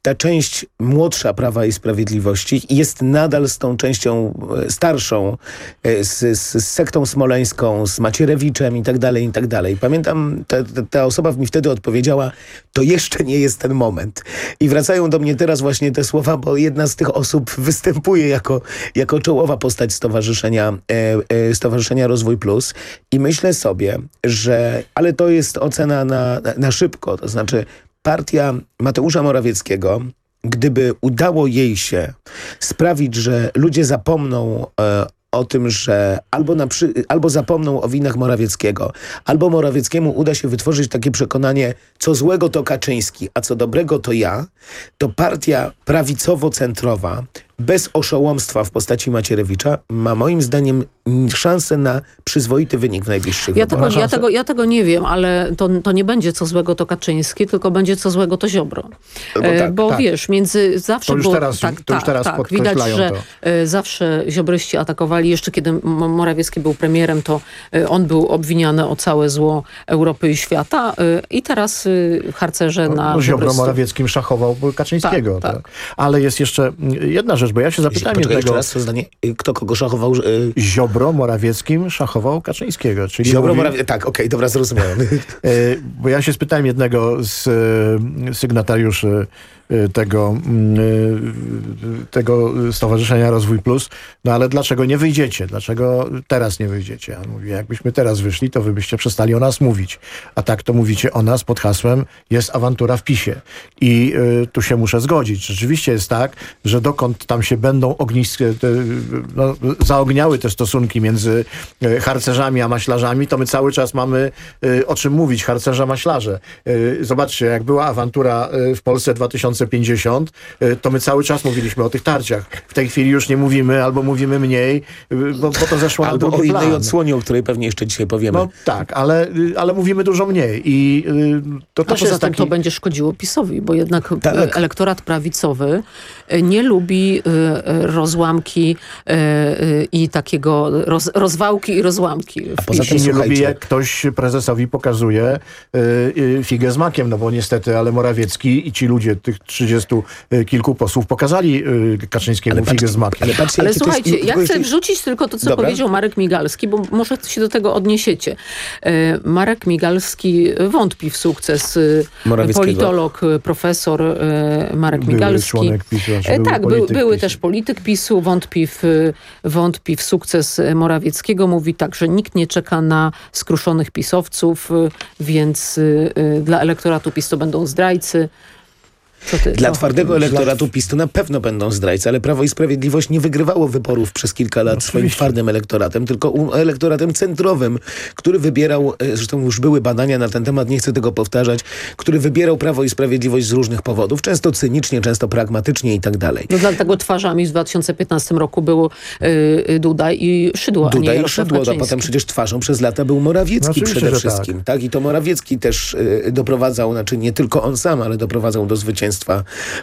ta część młodsza Prawa i Sprawiedliwości jest nadal z tą częścią e, starszą, e, z, z, sektą smoleńską, z Macierewiczem i tak dalej, i tak dalej. Pamiętam, ta, ta, osoba mi wtedy odpowiedziała, to jeszcze nie jest ten moment. I wracają do mnie teraz właśnie te słowa, bo jedna z tych osób występuje jako, jako czołowa postać Stowarzyszenia, e, e, Stowarzyszenia Rozwój Plus i myślę sobie, że, ale to jest ocena na, na, szybko, to znaczy partia Mateusza Morawieckiego, gdyby udało jej się sprawić, że ludzie zapomną e, o tym, że albo, na przy, albo zapomną o winach Morawieckiego, albo Morawieckiemu uda się wytworzyć takie przekonanie, co złego to Kaczyński, a co dobrego to ja, to partia prawicowo-centrowa bez oszołomstwa w postaci Macierewicza ma moim zdaniem szansę na przyzwoity wynik w najbliższych Ja tego, wyborach. ja, tego, ja tego nie wiem, ale to, to nie będzie co złego to Kaczyński, tylko będzie co złego to Ziobro. Bo E, tak, bo tak. wiesz, między zawsze To już było... teraz- tak, to już tak, teraz tak, widać, podkreślają że to. e, zawsze ziobryści atakowali, jeszcze kiedy Morawiecki był premierem, to e, on był obwiniany o całe zło Europy i świata i teraz harcerze na No, Ziobro. Morawieckim szachował Kaczyńskiego. Tak, Tak, Ale jest jeszcze mm, jedna rzecz, bo ja się zapytałem Poczekaj, jednego... raz, zdanie? Y, Kto kogo szachował? y, Ziobro Morawieckim szachował Kaczyńskiego. Czyli Ziobro mówi- Morawie... Tak, okej, dobra, zrozumiałem. [laughs] E, Bo ja się spytałem jednego z e, sygnatariuszy tego, mm, e, tego Stowarzyszenia Rozwój Plus, no ale dlaczego nie wyjdziecie? Dlaczego teraz nie wyjdziecie? On mówi, jakbyśmy teraz wyszli, to wy byście przestali o nas mówić. A tak to mówicie o nas pod hasłem jest awantura w PiSie. I e, tu się muszę zgodzić. Rzeczywiście jest tak, że dokąd tam się będą ogniskie, te, no, zaogniały te stosunki między e, harcerzami a maślarzami, to my cały czas mamy e, o czym mówić, harcerze, maślarze. E, Zobaczcie, jak była awantura w Polsce 2000 2050, y, to my cały czas mówiliśmy o tych tarciach. W tej chwili już nie mówimy, albo mówimy mniej, y, bo, bo to zeszło Albo na o drugi innej plan. odsłonie, o której pewnie jeszcze dzisiaj powiemy. No tak, ale, y, ale mówimy dużo mniej i to A też poza jest tym taki... to będzie szkodziło PiSowi, bo jednak Tak. elektorat prawicowy nie lubi rozłamki i takiego roz, rozwałki i rozłamki. w A poza tym nie lubi, jak ktoś prezesowi pokazuje figę z makiem, no bo niestety, ale Morawiecki i ci ludzie, tych trzydziestu y, kilku posłów pokazali y, Kaczyńskiemu Ale figę z makiem. Ale patrzcie, Ale to jest- słuchajcie, ja chcę wrzucić tylko to, co Dobra. powiedział Marek Migalski, bo może się do tego odniesiecie. E, Marek Migalski wątpi w sukces. e. Politolog, e, profesor e, Marek Były Migalski. PiSu, znaczy E, były Tak, był, były PiSu. też polityk PiSu, wątpi w, wątpi w sukces Morawieckiego. Mówi tak, że nikt nie czeka na skruszonych pisowców, e, więc e, e, dla elektoratu PiS to będą zdrajcy. Ty, Dla no, twardego elektoratu PiS to na pewno będą zdrajcy, ale Prawo i Sprawiedliwość nie wygrywało wyborów przez kilka lat swoim twardym elektoratem, tylko elektoratem centrowym, który wybierał, e, zresztą już były badania na ten temat, nie chcę tego powtarzać, który wybierał Prawo i Sprawiedliwość z różnych powodów, często cynicznie, często pragmatycznie i tak dalej. No dlatego twarzami w 2015 roku było y, y, Duda i Szydło, Duda i Szydło, a potem przecież twarzą przez lata był Morawiecki No przede że wszystkim. Tak. I to Morawiecki też y, doprowadzał, znaczy nie tylko on sam, ale doprowadzał do zwycięstwa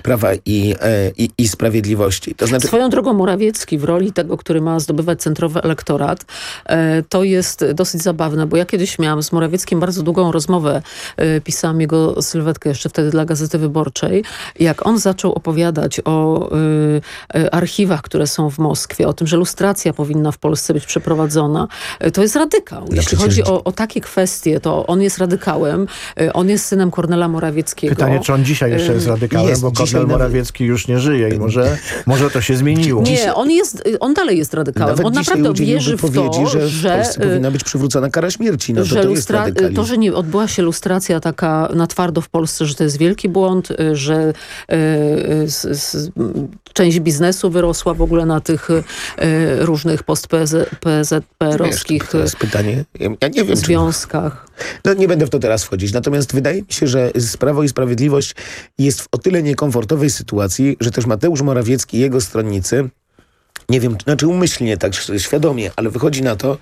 Prawa i, e, i, i Sprawiedliwości. To znaczy, Swoją drogą Morawiecki w roli tego, który ma zdobywać centrowy elektorat, e, to jest dosyć zabawne, bo ja kiedyś miałam z Morawieckim bardzo długą rozmowę, e, pisałam jego sylwetkę jeszcze wtedy dla Gazety Wyborczej, jak on zaczął opowiadać o archiwach, które są w Moskwie, o tym, że lustracja powinna w Polsce być przeprowadzona, to jest radykał. Jeśli przecież- chodzi o, o takie kwestie, to on jest radykałem, on jest synem Kornela Morawieckiego. Pytanie, czy on dzisiaj jeszcze jest Ym, radykałem, jest bo Kornel nawet- Morawiecki już nie żyje i może, [laughs] może to się zmieniło. Nie, on, jest, on dalej jest radykałem. Nawet on naprawdę wierzy w to, że, że, w y, powinna być przywrócona kara śmierci. No to, że to jest to, że nie odbyła się lustracja taka na twardo w Polsce, że to jest wielki błąd, y, że y, y, m, część biznesu wyrosła w ogóle na tych y, różnych post-PZPR-owskich czy, związkach. No, nie będę w to teraz wchodzić. Natomiast wydaje mi się, że Prawo i Sprawiedliwość jest w o tyle niekomfortowej sytuacji, że też Mateusz Morawiecki i jego stronnicy nie wiem, znaczy umyślnie, tak świadomie, ale wychodzi na to,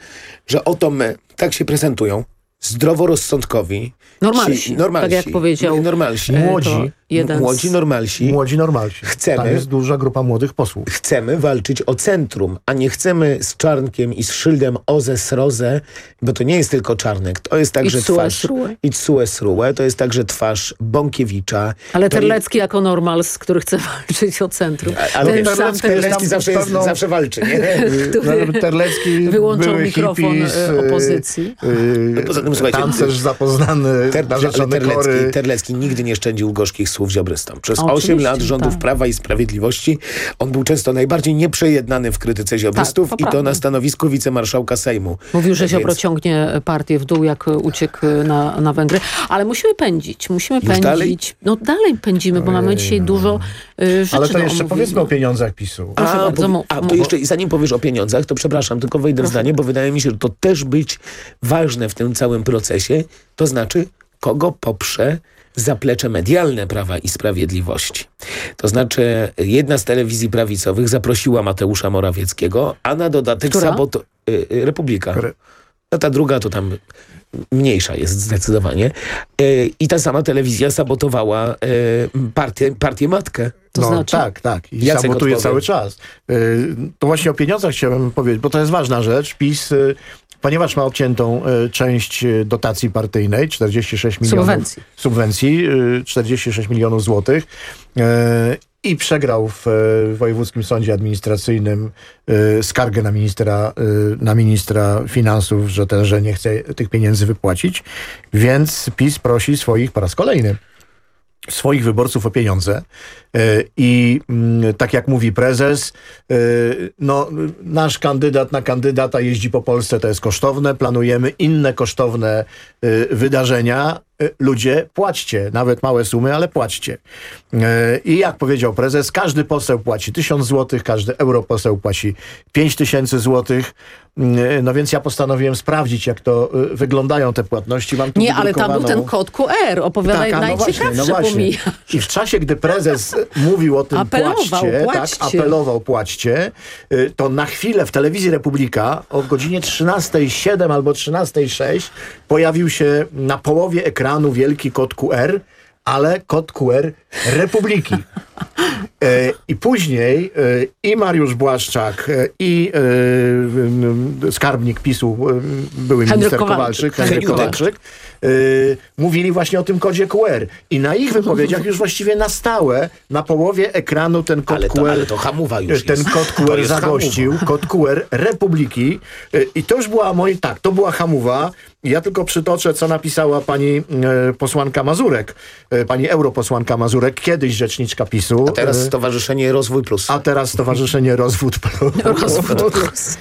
że oto my tak się prezentują, zdroworozsądkowi. Normalsi, ci, normalsi tak jak powiedział, Normalsi. e, Młodzi. jeden z- Młodzi, normalsi. Młodzi normalsi. Chcemy- Tam jest duża grupa młodych posłów. Chcemy walczyć o centrum, a nie chcemy z czarnkiem i z szyldem OZE sroze, bo to nie jest tylko czarnek, to jest także Itsue twarz. Itsue Srułe, to jest także twarz Bąkiewicza. Ale nie- Terlecki jako normals, który chce [laughs] walczyć o centrum. Ale Ten Terlecki- sam ten- Terlecki zawsze, jest, pewną- zawsze walczy, nie? [laughs] No, Terlecki mikrofon z, e, opozycji. Yy, Poza tym, słuchajcie, tancerz zapoznany, Ter, narzeczony Terlecki. Terlecki nigdy nie szczędził gorzkich słów ziobrystom. Przez Oczywiście, 8 lat rządów tak. Prawa i Sprawiedliwości on był często najbardziej nieprzejednany w krytyce ziobrystów Tak, i to na stanowisku wicemarszałka Sejmu. Mówił, że Więc- Ziobro ciągnie partię w dół, jak uciekł na, na Węgry. Ale musimy pędzić, musimy Już pędzić. dalej? No dalej pędzimy, bo mamy dzisiaj dużo y, rzeczy Ale to jeszcze omówienia. powiedzmy o pieniądzach PiSu. Proszę A, bardzo, bo, mów, a to jeszcze, zanim powiesz o pieniądzach, to przepraszam, tylko wejdę w zdanie, bo wydaje mi się, że to też być ważne w tym całym procesie, to znaczy, kogo poprze zaplecze medialne Prawa i Sprawiedliwości. To znaczy, jedna z telewizji prawicowych zaprosiła Mateusza Morawieckiego, a na dodatek sabot... Y, y, Republika. Re- No ta druga to tam mniejsza jest zdecydowanie. Y, I ta sama telewizja sabotowała y, partię, partię matkę. To no, znaczy? Tak, tak. I Jacek sabotuje odpowie. cały czas. Y, To właśnie o pieniądzach chciałem powiedzieć, bo to jest ważna rzecz. PiS, y, ponieważ ma odciętą y, część y, dotacji partyjnej, 46 milionów... Subwencji. Subwencji, y, 46 milionów złotych. I przegrał w Wojewódzkim Sądzie Administracyjnym y, skargę na ministra, y, na ministra finansów, że tenże nie chce tych pieniędzy wypłacić. Więc PiS prosi swoich po raz kolejny swoich wyborców o pieniądze. E, i mm, tak jak mówi prezes, e, no, nasz kandydat na kandydata jeździ po Polsce, to jest kosztowne, planujemy inne kosztowne e, wydarzenia ludzie, płaćcie, nawet małe sumy, ale płaćcie. Y, I jak powiedział prezes, każdy poseł płaci 1000 zł, każdy europoseł płaci 5000 zł. Y, No więc ja postanowiłem sprawdzić, jak to y, wyglądają te płatności. Mam tu Nie, ale tam był ten kod QR. Opowiadaj tak, no właśnie, najciekawsze no właśnie. pomija. I w czasie, gdy prezes mówił o tym Apelował, płaćcie, płaćcie. tak, apelował płaćcie, y, to na chwilę w telewizji Republika o godzinie 13.07 albo 13.06 pojawił się na połowie ekranu wielki kod QR, ale kod QR Republiki. E, I później e, i Mariusz Błaszczak, e, i skarbnik PiSu, były minister Kowalczyk. Henryk. Kowalczyk, mówili właśnie o tym kodzie QR. I na ich wypowiedziach już właściwie na stałe, na połowie ekranu ten kod Ale to, QR ale to hamuwa już ten jest. kod QR zagościł, hamuwa. kod QR Republiki i to już była moi, tak, to była hamuwa. Ja tylko przytoczę, co napisała pani e, posłanka Mazurek, e, pani europosłanka Mazurek, kiedyś rzeczniczka PiSu. A teraz e, Stowarzyszenie Rozwój Plus. a teraz Stowarzyszenie Rozwód Plus. [laughs] Rozwód Plus.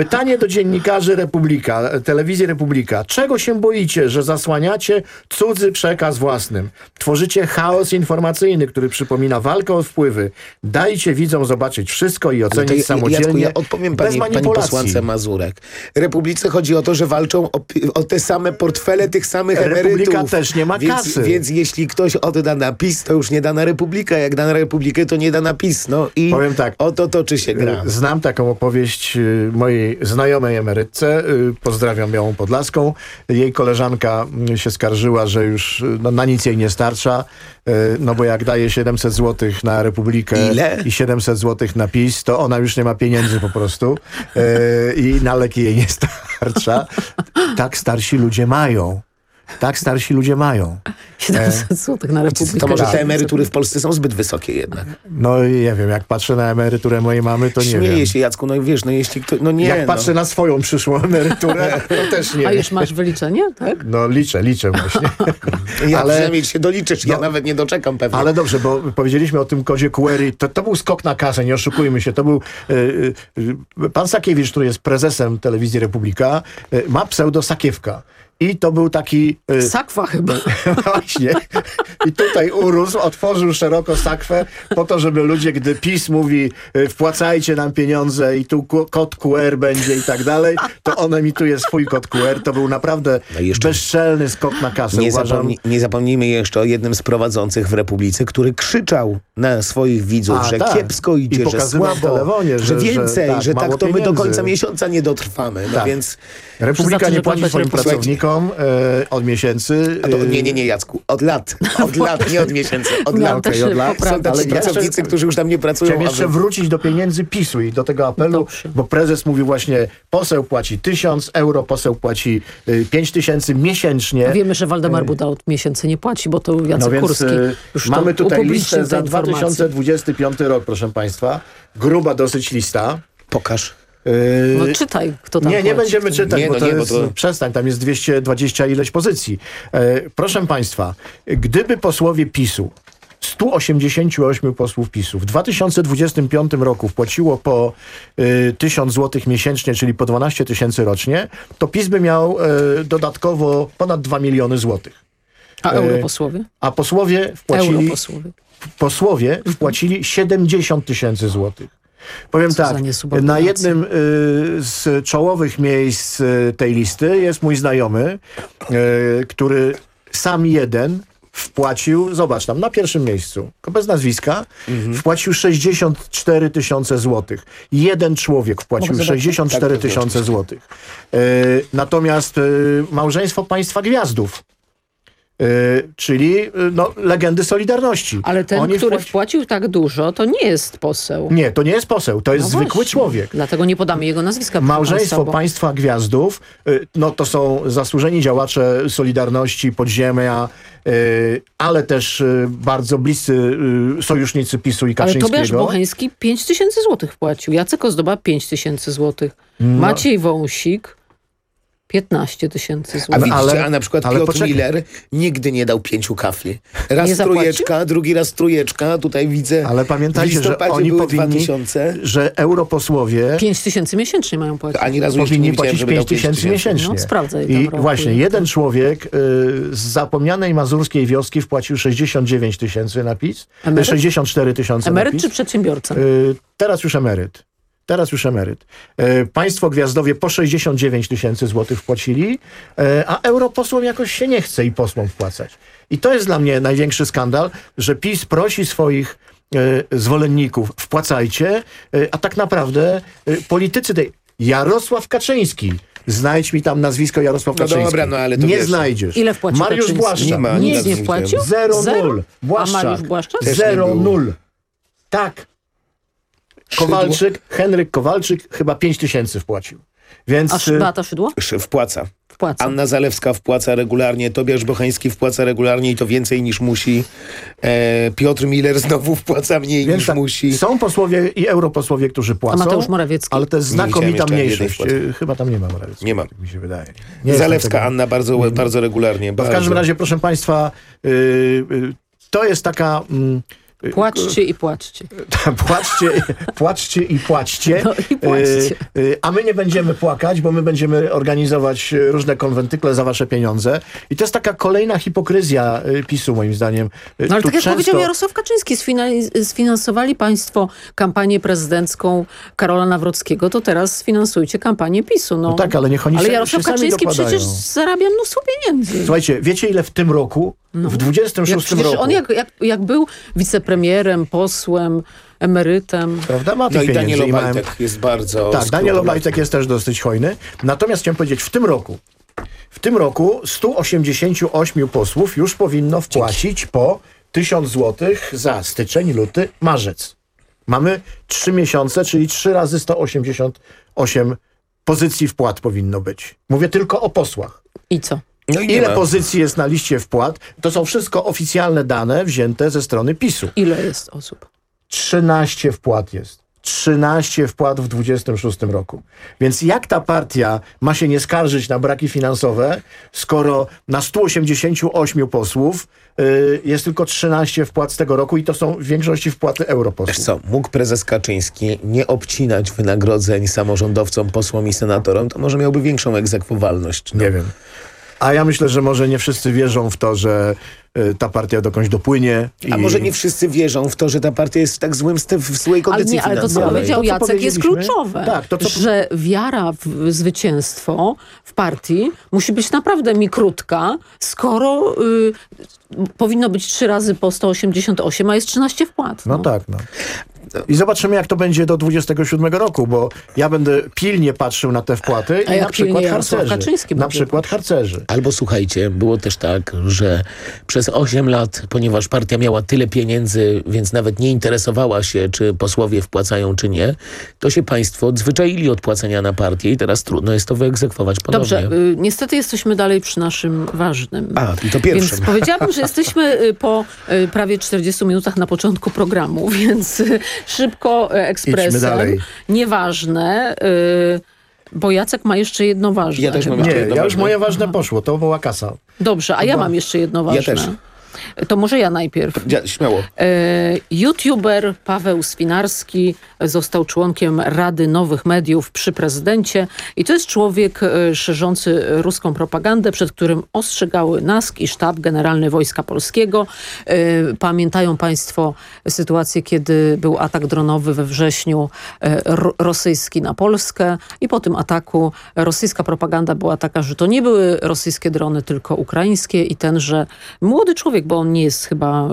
Pytanie do dziennikarzy Republika, telewizji Republika. Czego się boicie, że zasłaniacie cudzy przekaz własnym? Tworzycie chaos informacyjny, który przypomina walkę o wpływy. Dajcie widzom zobaczyć wszystko i ocenić ja- samodzielnie, Jacku, ja odpowiem bez pani, pani manipulacji. posłance Mazurek. Republice chodzi o to, że walczą o, o te same portfele tych samych Republika emerytów. też nie ma więc, kasy. Więc jeśli ktoś odda na PiS, to już nie da na Republikę. Jak da na Republikę, to nie da na PiS. No i Powiem tak. o to toczy się gra. Znam taką opowieść y, mojej znajomej emerytce. y, Pozdrawiam ją Podlaską. Jej koleżanka y, się skarżyła, że już y, no, na nic jej nie starcza. No bo jak daje 700 zł na Republikę Ile? i 700 zł na PiS, to ona już nie ma pieniędzy po prostu. I na leki jej nie starcza. Tak starsi ludzie mają. Tak starsi ludzie mają. 700 zł na Republikę. To może Tak. te emerytury w Polsce są zbyt wysokie jednak. No i nie wiem, jak patrzę na emeryturę mojej mamy, to nie Śmieję wiem. się, Jacku, no wiesz, no jeśli ktoś, no nie, jak no. patrzę na swoją przyszłą emeryturę, to też nie A już masz wyliczenie, tak? No liczę, liczę właśnie. [laughs] Ja ale- przynajmniej się doliczysz, ja No. nawet nie doczekam pewnie. Ale dobrze, bo powiedzieliśmy o tym kodzie i To, to był skok na kasę, nie oszukujmy się. To był y, y, pan Sakiewicz, który jest prezesem telewizji Republika, y, ma pseudo Sakiewka. I to był taki... y, Sakwa chyba. [laughs] Właśnie. I tutaj urósł, otworzył szeroko sakwę po to, żeby ludzie, gdy PiS mówi y, wpłacajcie nam pieniądze i tu kod QR będzie i tak dalej, to on emituje swój kod QR. To był naprawdę No jeszcze- bezczelny skok na kasę. Nie, Uważam, zapomnij, nie zapomnijmy jeszcze o jednym z prowadzących w Republice, który krzyczał na swoich widzów, A, że tak. kiepsko idzie, I że słabo, że, że- że więcej, tak, że tak, to my do końca miesiąca nie dotrwamy. No Tak. więc Republika nie że płaci swoim będzie e, od miesięcy. a to, e, nie, nie, nie, Jacku, od lat, od [laughs] lat, nie od miesięcy, od Miałam lat. okej, od lat. Są Ale tacy pracownicy, którzy już tam nie pracują. Chciałem jeszcze wy- wrócić do pieniędzy PiSu i do tego apelu, Dobrze. bo prezes mówił właśnie, poseł płaci tysiąc euro, poseł płaci y, pięć tysięcy miesięcznie. Wiemy, że Waldemar Buda od miesięcy nie płaci, bo to Jacek No więc Kurski y, już mamy to tutaj listę za informacje. 2025 rok, proszę państwa. Gruba dosyć lista. Pokaż. Y, No czytaj, kto tam nie, nie będziemy czytać, Nie, bo no to nie, bo jest, to- przestań, tam jest 220 ileś pozycji. E, proszę państwa, gdyby posłowie PiSu 188 posłów PiSu w 2025 roku wpłaciło po y, 1000 zł miesięcznie, czyli po 12 tysięcy rocznie, to PiS by miał y, dodatkowo ponad 2 miliony złotych. A e, europosłowie? A posłowie wpłacili, Europosłowie. posłowie wpłacili 70 tysięcy złotych. Powiem Co tak, na jednym y, z czołowych miejsc y, tej listy jest mój znajomy, y, który sam jeden wpłacił, zobacz tam, na pierwszym miejscu, bez nazwiska, Mhm. wpłacił 64 tysiące złotych. Jeden człowiek wpłacił Mogę zobaczyć? 64 Tak, tysiące złotych. Y, natomiast y, małżeństwo państwa gwiazdów, y, czyli y, no, legendy Solidarności. Ale ten, Oni który wpłaci- wpłacił tak dużo, to nie jest poseł. Nie, to nie jest poseł, to jest No zwykły właśnie. człowiek. Dlatego nie podamy jego nazwiska. Małżeństwo państwa, gwiazdów, y, no to są zasłużeni działacze Solidarności, Podziemia, ale też bardzo bliscy sojusznicy PiSu i Ale Tobiasz Kaczyńskiego. Bocheński 5 tysięcy złotych wpłacił. Jacek Ozdoba 5 tysięcy złotych. No. Maciej Wąsik 15 tysięcy A złotych. widzicie, ale- a na przykład ale Piotr poczekaj. Miller nigdy nie dał pięciu kafli. Raz Nie zapłacił? trójeczka, drugi raz trójeczka, tutaj widzę Ale pamiętajcie, że oni powinni, 2000. że europosłowie 5 tysięcy miesięcznie mają płacić. Ani razu powinni płacić żeby dał 5 tysięcy miesięcznie. No, sprawdzaj I Roku. właśnie, jeden człowiek y, z zapomnianej mazurskiej wioski wpłacił 69 tysięcy na PiS, Emeryt? 64 tysiące na Emeryt PiS. czy przedsiębiorca? Y, teraz już emeryt. Teraz już emeryt. Y, państwo gwiazdowie po 69 tysięcy złotych wpłacili, y, a europosłom jakoś się nie chce i posłom wpłacać. I to jest dla mnie największy skandal, że PiS prosi swoich y, zwolenników, wpłacajcie, y, a tak naprawdę y, politycy tej... Jarosław Kaczyński. Znajdź mi tam nazwisko Jarosław No Kaczyński. dobra, no ale to Nie wiesz, znajdziesz. Ile wpłacił Mariusz Kaczyński? Błaszczak. Nie ma, Nic nie wpłacił? Zero, Zero? nul. A Błaszczak. Mariusz Błaszczak? Zero, nul. Tak. Kowalczyk, Henryk Kowalczyk chyba 5 tysięcy wpłacił. Więc A Szy- Beata Szydło? Sz- Wpłaca. Wpłaca. Anna Zalewska wpłaca regularnie, Tobiasz Bochański wpłaca regularnie i to więcej niż musi. E, Piotr Miller znowu wpłaca mniej więc niż tak, musi. są posłowie i europosłowie, którzy płacą. A Mateusz Morawiecki? Ale to jest znakomita mniejszość. Y, Chyba tam nie ma Morawieckiego. Nie ma. Tak mi się wydaje. Nie Zalewska tego- Anna bardzo, bardzo regularnie. Bo w bardzo. każdym razie, proszę Państwa, y, y, to jest taka... Mm, y, Płaczcie i płaczcie. [laughs] płaczcie, płaczcie i płaczcie. No i płaczcie. Y, y, A my nie będziemy płakać, bo my będziemy organizować y, różne konwentykle za wasze pieniądze. I to jest taka kolejna hipokryzja y, PiSu, moim zdaniem. Y, No ale tu tak jak często- powiedział Jarosław Kaczyński, sfina- sfinansowali państwo kampanię prezydencką Karola Nawrockiego, to teraz sfinansujcie kampanię PiSu. No, No tak, ale niech oni Ale Jarosław się Kaczyński dokładają. przecież zarabia mnóstwo pieniędzy. Słuchajcie, wiecie ile w tym roku, No. w Jak 26 przecież roku, on jak, jak, jak był wicepremierem, posłem, emerytem, prawda, ma No i Daniel Obajtek jest bardzo... Tak, Daniel. Obajtek jest też dosyć hojny. Natomiast chciałem powiedzieć, w tym roku, w tym roku 188 posłów już powinno wpłacić po 1000 zł za styczeń, luty, marzec. Mamy 3 miesiące, czyli 3 razy 188 pozycji wpłat powinno być. Mówię tylko o posłach. i co? No Ile ma. pozycji jest na liście wpłat? To są wszystko oficjalne dane wzięte ze strony PiSu. Ile jest osób? 13 wpłat jest. 13 wpłat w 26 roku. Więc jak ta partia ma się nie skarżyć na braki finansowe, skoro na 188 posłów y, jest tylko 13 wpłat z tego roku i to są w większości wpłaty Wiesz europosłów. co, mógł prezes Kaczyński nie obcinać wynagrodzeń samorządowcom, posłom i senatorom, to może miałby większą egzekwowalność. No. Nie wiem. A ja myślę, że może nie wszyscy wierzą w to, że y, ta partia dokądś dopłynie. I... A może nie wszyscy wierzą w to, że ta partia jest w tak złym, w złej Ale kondycji nie, ale to co powiedział To, co Jacek jest kluczowe. Tak, to, co- Że wiara w zwycięstwo w partii musi być naprawdę mikrótka, skoro y, powinno być trzy razy po 188, a jest 13 wpłat. No tak, no. I zobaczymy, jak to będzie do 27 roku, bo ja będę pilnie patrzył na te wpłaty A i jak na przykład harcerzy. Na przykład harcerzy. Albo słuchajcie, było też tak, że przez 8 lat, ponieważ partia miała tyle pieniędzy, więc nawet nie interesowała się, czy posłowie wpłacają, czy nie, to się państwo odzwyczaili od płacenia na partię i teraz trudno jest to wyegzekwować ponownie. Dobrze, y, niestety jesteśmy dalej przy naszym ważnym. A, i to pierwszym. Więc powiedziałabym, że jesteśmy y, po y, prawie 40 minutach na początku programu, [laughs] więc y, szybko, Idźmy ekspresem. dalej. Nieważne, y, bo Jacek ma jeszcze jedno ważne. Ja też mam Nie, jedno ja już moje ważne poszło, to była kasa. Dobrze, a ja mam jeszcze jedno ważne. Ja też. To może ja najpierw. Ja, śmiało. E, YouTuber Paweł Swinarski został członkiem Rady Nowych Mediów przy prezydencie i to jest człowiek e, szerzący ruską propagandę, przed którym ostrzegały NASK i Sztab Generalny Wojska Polskiego. E, Pamiętają Państwo sytuację, kiedy był atak dronowy we wrześniu ro- rosyjski na Polskę i po tym ataku rosyjska propaganda była taka, że to nie były rosyjskie drony, tylko ukraińskie i ten, że młody człowiek, bo on nie jest chyba,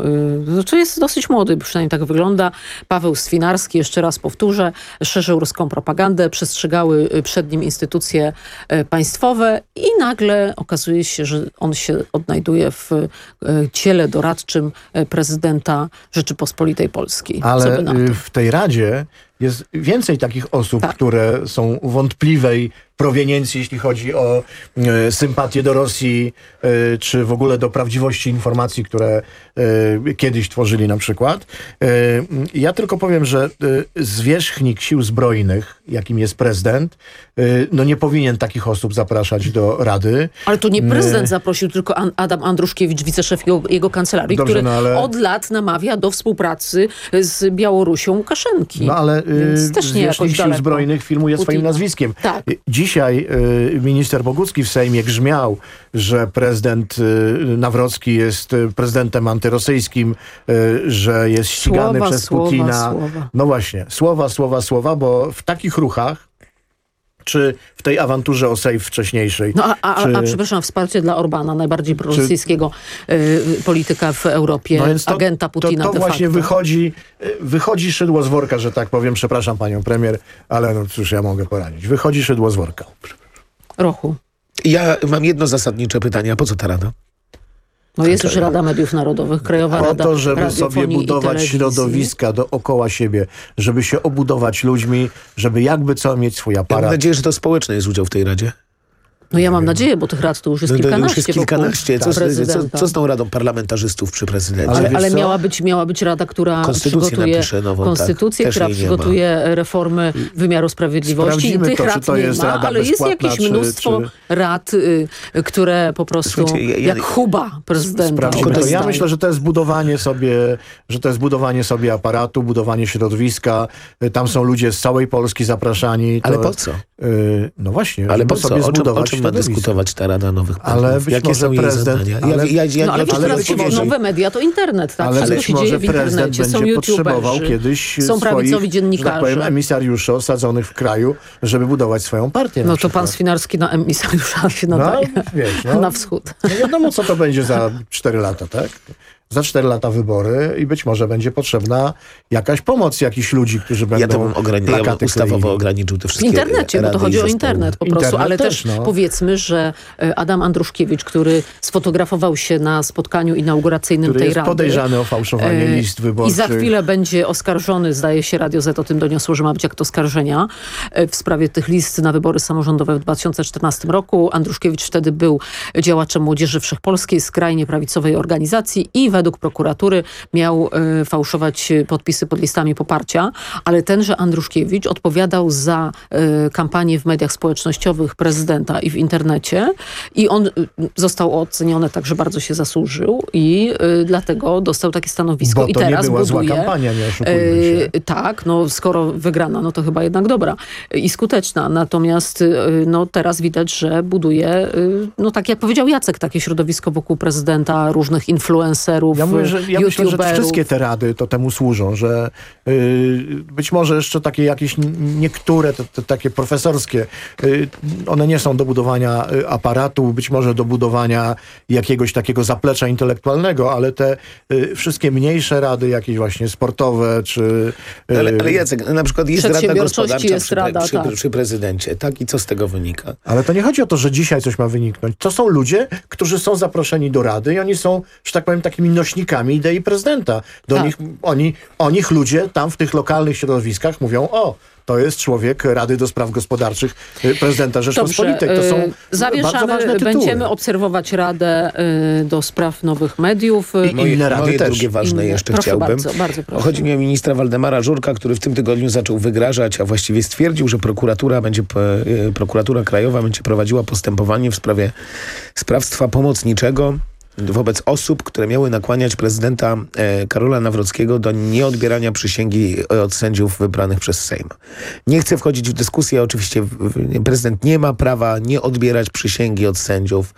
y, znaczy jest dosyć młody, przynajmniej tak wygląda, Paweł Swinarski, jeszcze raz powtórzę, szerzył ruską propagandę, przestrzegały y, przed nim instytucje y, państwowe i nagle okazuje się, że on się odnajduje w ciele doradczym prezydenta Rzeczypospolitej Polskiej. Ale w tej Radzie jest więcej takich osób, Tak. które są wątpliwej proweniencji, jeśli chodzi o e, sympatię do Rosji, e, czy w ogóle do prawdziwości informacji, które e, kiedyś tworzyli na przykład. Ja tylko powiem, że zwierzchnik sił zbrojnych, jakim jest prezydent, no nie powinien takich osób zapraszać do Rady. Ale to nie prezydent zaprosił, tylko Adam Andruszkiewicz, wiceszef jego, jego kancelarii, Dobrze, który no ale- od lat namawia do współpracy z Białorusią Łukaszenki. No ale Więc też nie jakoś Sił daleko. Zbrojnych filmuje swoim Putina. nazwiskiem. Tak. Dzisiaj y, minister Bogucki w Sejmie grzmiał, że prezydent y, Nawrocki jest y, prezydentem antyrosyjskim, że jest ścigany Słowa, przez słowa, Putina. słowa. No właśnie, słowa, słowa, słowa, bo w takich ruchach czy w tej awanturze o sejf wcześniejszej. No a, a, czy... a przepraszam, wsparcie dla Orbana, najbardziej prorosyjskiego y, polityka w Europie, No więc to, agenta Putina to, to de właśnie facto. wychodzi, y, wychodzi szydło z worka, że tak powiem. Przepraszam panią premier, ale no cóż ja mogę poradzić. Wychodzi szydło z worka. Rochu. Ja mam jedno zasadnicze pytanie. A po co ta rada? No jest już Rada Mediów Narodowych, Krajowa Po Rada to, żeby sobie budować środowiska dookoła siebie, żeby się obudować ludźmi, żeby jakby co mieć swój Ja mam aparat. nadzieję, że to społeczny jest udział w tej radzie. No ja mam nadzieję, bo tych rad tu już jest No, to kilkanaście już jest kilkanaście. Co, z- co, co z tą radą parlamentarzystów przy prezydencie? Ale, ale miała, być, miała być rada, która przygotuje nową, tak. konstytucję, Też która przygotuje reformy wymiaru sprawiedliwości. I Sprawdzimy tych to, czy rad to nie jest ma, ale jest jakieś czy- mnóstwo czy- rad, y, które po prostu Słuchajcie, ja- ja- jak chuba prezydenta. To. Ja myślę, że to jest budowanie sobie, że to jest budowanie sobie aparatu, budowanie środowiska. Tam są ludzie z całej Polski zapraszani. To, Ale po co? y, No właśnie, Ale po co? sobie O czym, zbudować o czym środowisko. dyskutować ta Rada Nowych Ale Mediów? być Jakie może są jej prezydent- zadania? ale- ja, ja, ja, No ale ja, ale być może- nowe media to internet, tak? Ale Wszystko być się może prezydent będzie potrzebował kiedyś są prawicowi że tak dziennikarze. powiem, emisariuszy osadzonych w kraju, żeby budować swoją partię. no to pan Swinarski na emisariusza się No, nadaje. wiesz, [laughs] no, Na wschód. no wiadomo, co to będzie za 4 lata, tak? Za 4 lata wybory i być może będzie potrzebna jakaś pomoc jakichś ludzi, którzy będą ja to bym, ograni- ja bym ustawowo kleili. ograniczył te W wszystkie internecie, bo to chodzi i o internet po prostu, Internet ale też, no. powiedzmy, że e, Adam Andruszkiewicz, który sfotografował się na spotkaniu inauguracyjnym Który tej jest rady. podejrzany o fałszowanie e, list I wyborczych. za chwilę będzie oskarżony, zdaje się, Radio Z o tym doniosło, że ma być akt oskarżenia e, w sprawie tych list na wybory samorządowe w 2014 roku. Andruszkiewicz wtedy był działaczem Młodzieży Wszechpolskiej, skrajnie prawicowej organizacji i według prokuratury miał e, fałszować e, podpisy pod listami poparcia, ale tenże Andruszkiewicz odpowiadał za e, kampanię w mediach społecznościowych prezydenta i w internecie i on został oceniony tak, że bardzo się zasłużył i dlatego dostał takie stanowisko Bo i to nie teraz była zła buduje. kampania, nie oszukujmy się. Tak, no skoro wygrana, no to chyba jednak dobra i skuteczna. Natomiast no teraz widać, że buduje, no tak jak powiedział Jacek, takie środowisko wokół prezydenta, różnych influencerów, Ja, mówię, że, ja myślę, że wszystkie te rady to temu służą, że y, być może jeszcze takie jakieś niektóre, te, te takie profesorskie, y, one nie są do budowania y, aparatu, być może do budowania jakiegoś takiego zaplecza intelektualnego, ale te y, wszystkie mniejsze rady, jakieś właśnie sportowe, czy... y, Ale, ale Jacek, na przykład jest Rada Przedsiębiorczości Gospodarcza jest przy, rada, przy, tak. przy prezydencie, tak? I co z tego wynika? Ale to nie chodzi o to, że dzisiaj coś ma wyniknąć. To są ludzie, którzy są zaproszeni do Rady i oni są, że tak powiem, takimi nośnikami idei prezydenta. Do Tak. nich, oni, o nich ludzie tam w tych lokalnych środowiskach mówią, o, to jest człowiek Rady do Spraw Gospodarczych y, prezydenta Rzeczpospolitej. To są bardzo Zawieszamy, ważne tytuły. będziemy obserwować Radę e, do Spraw Nowych Mediów. I inne rady moje też. drugie ważne Inne. jeszcze Proszę chciałbym. bardzo, bardzo proszę. Chodzi mi o ministra Waldemara Żurka, który w tym tygodniu zaczął wygrażać, a właściwie stwierdził, że prokuratura będzie, prokuratura krajowa będzie prowadziła postępowanie w sprawie sprawstwa pomocniczego wobec osób, które miały nakłaniać prezydenta e, Karola Nawrockiego do nieodbierania przysięgi od sędziów wybranych przez Sejm. Nie chcę wchodzić w dyskusję, oczywiście prezydent nie ma prawa nie odbierać przysięgi od sędziów,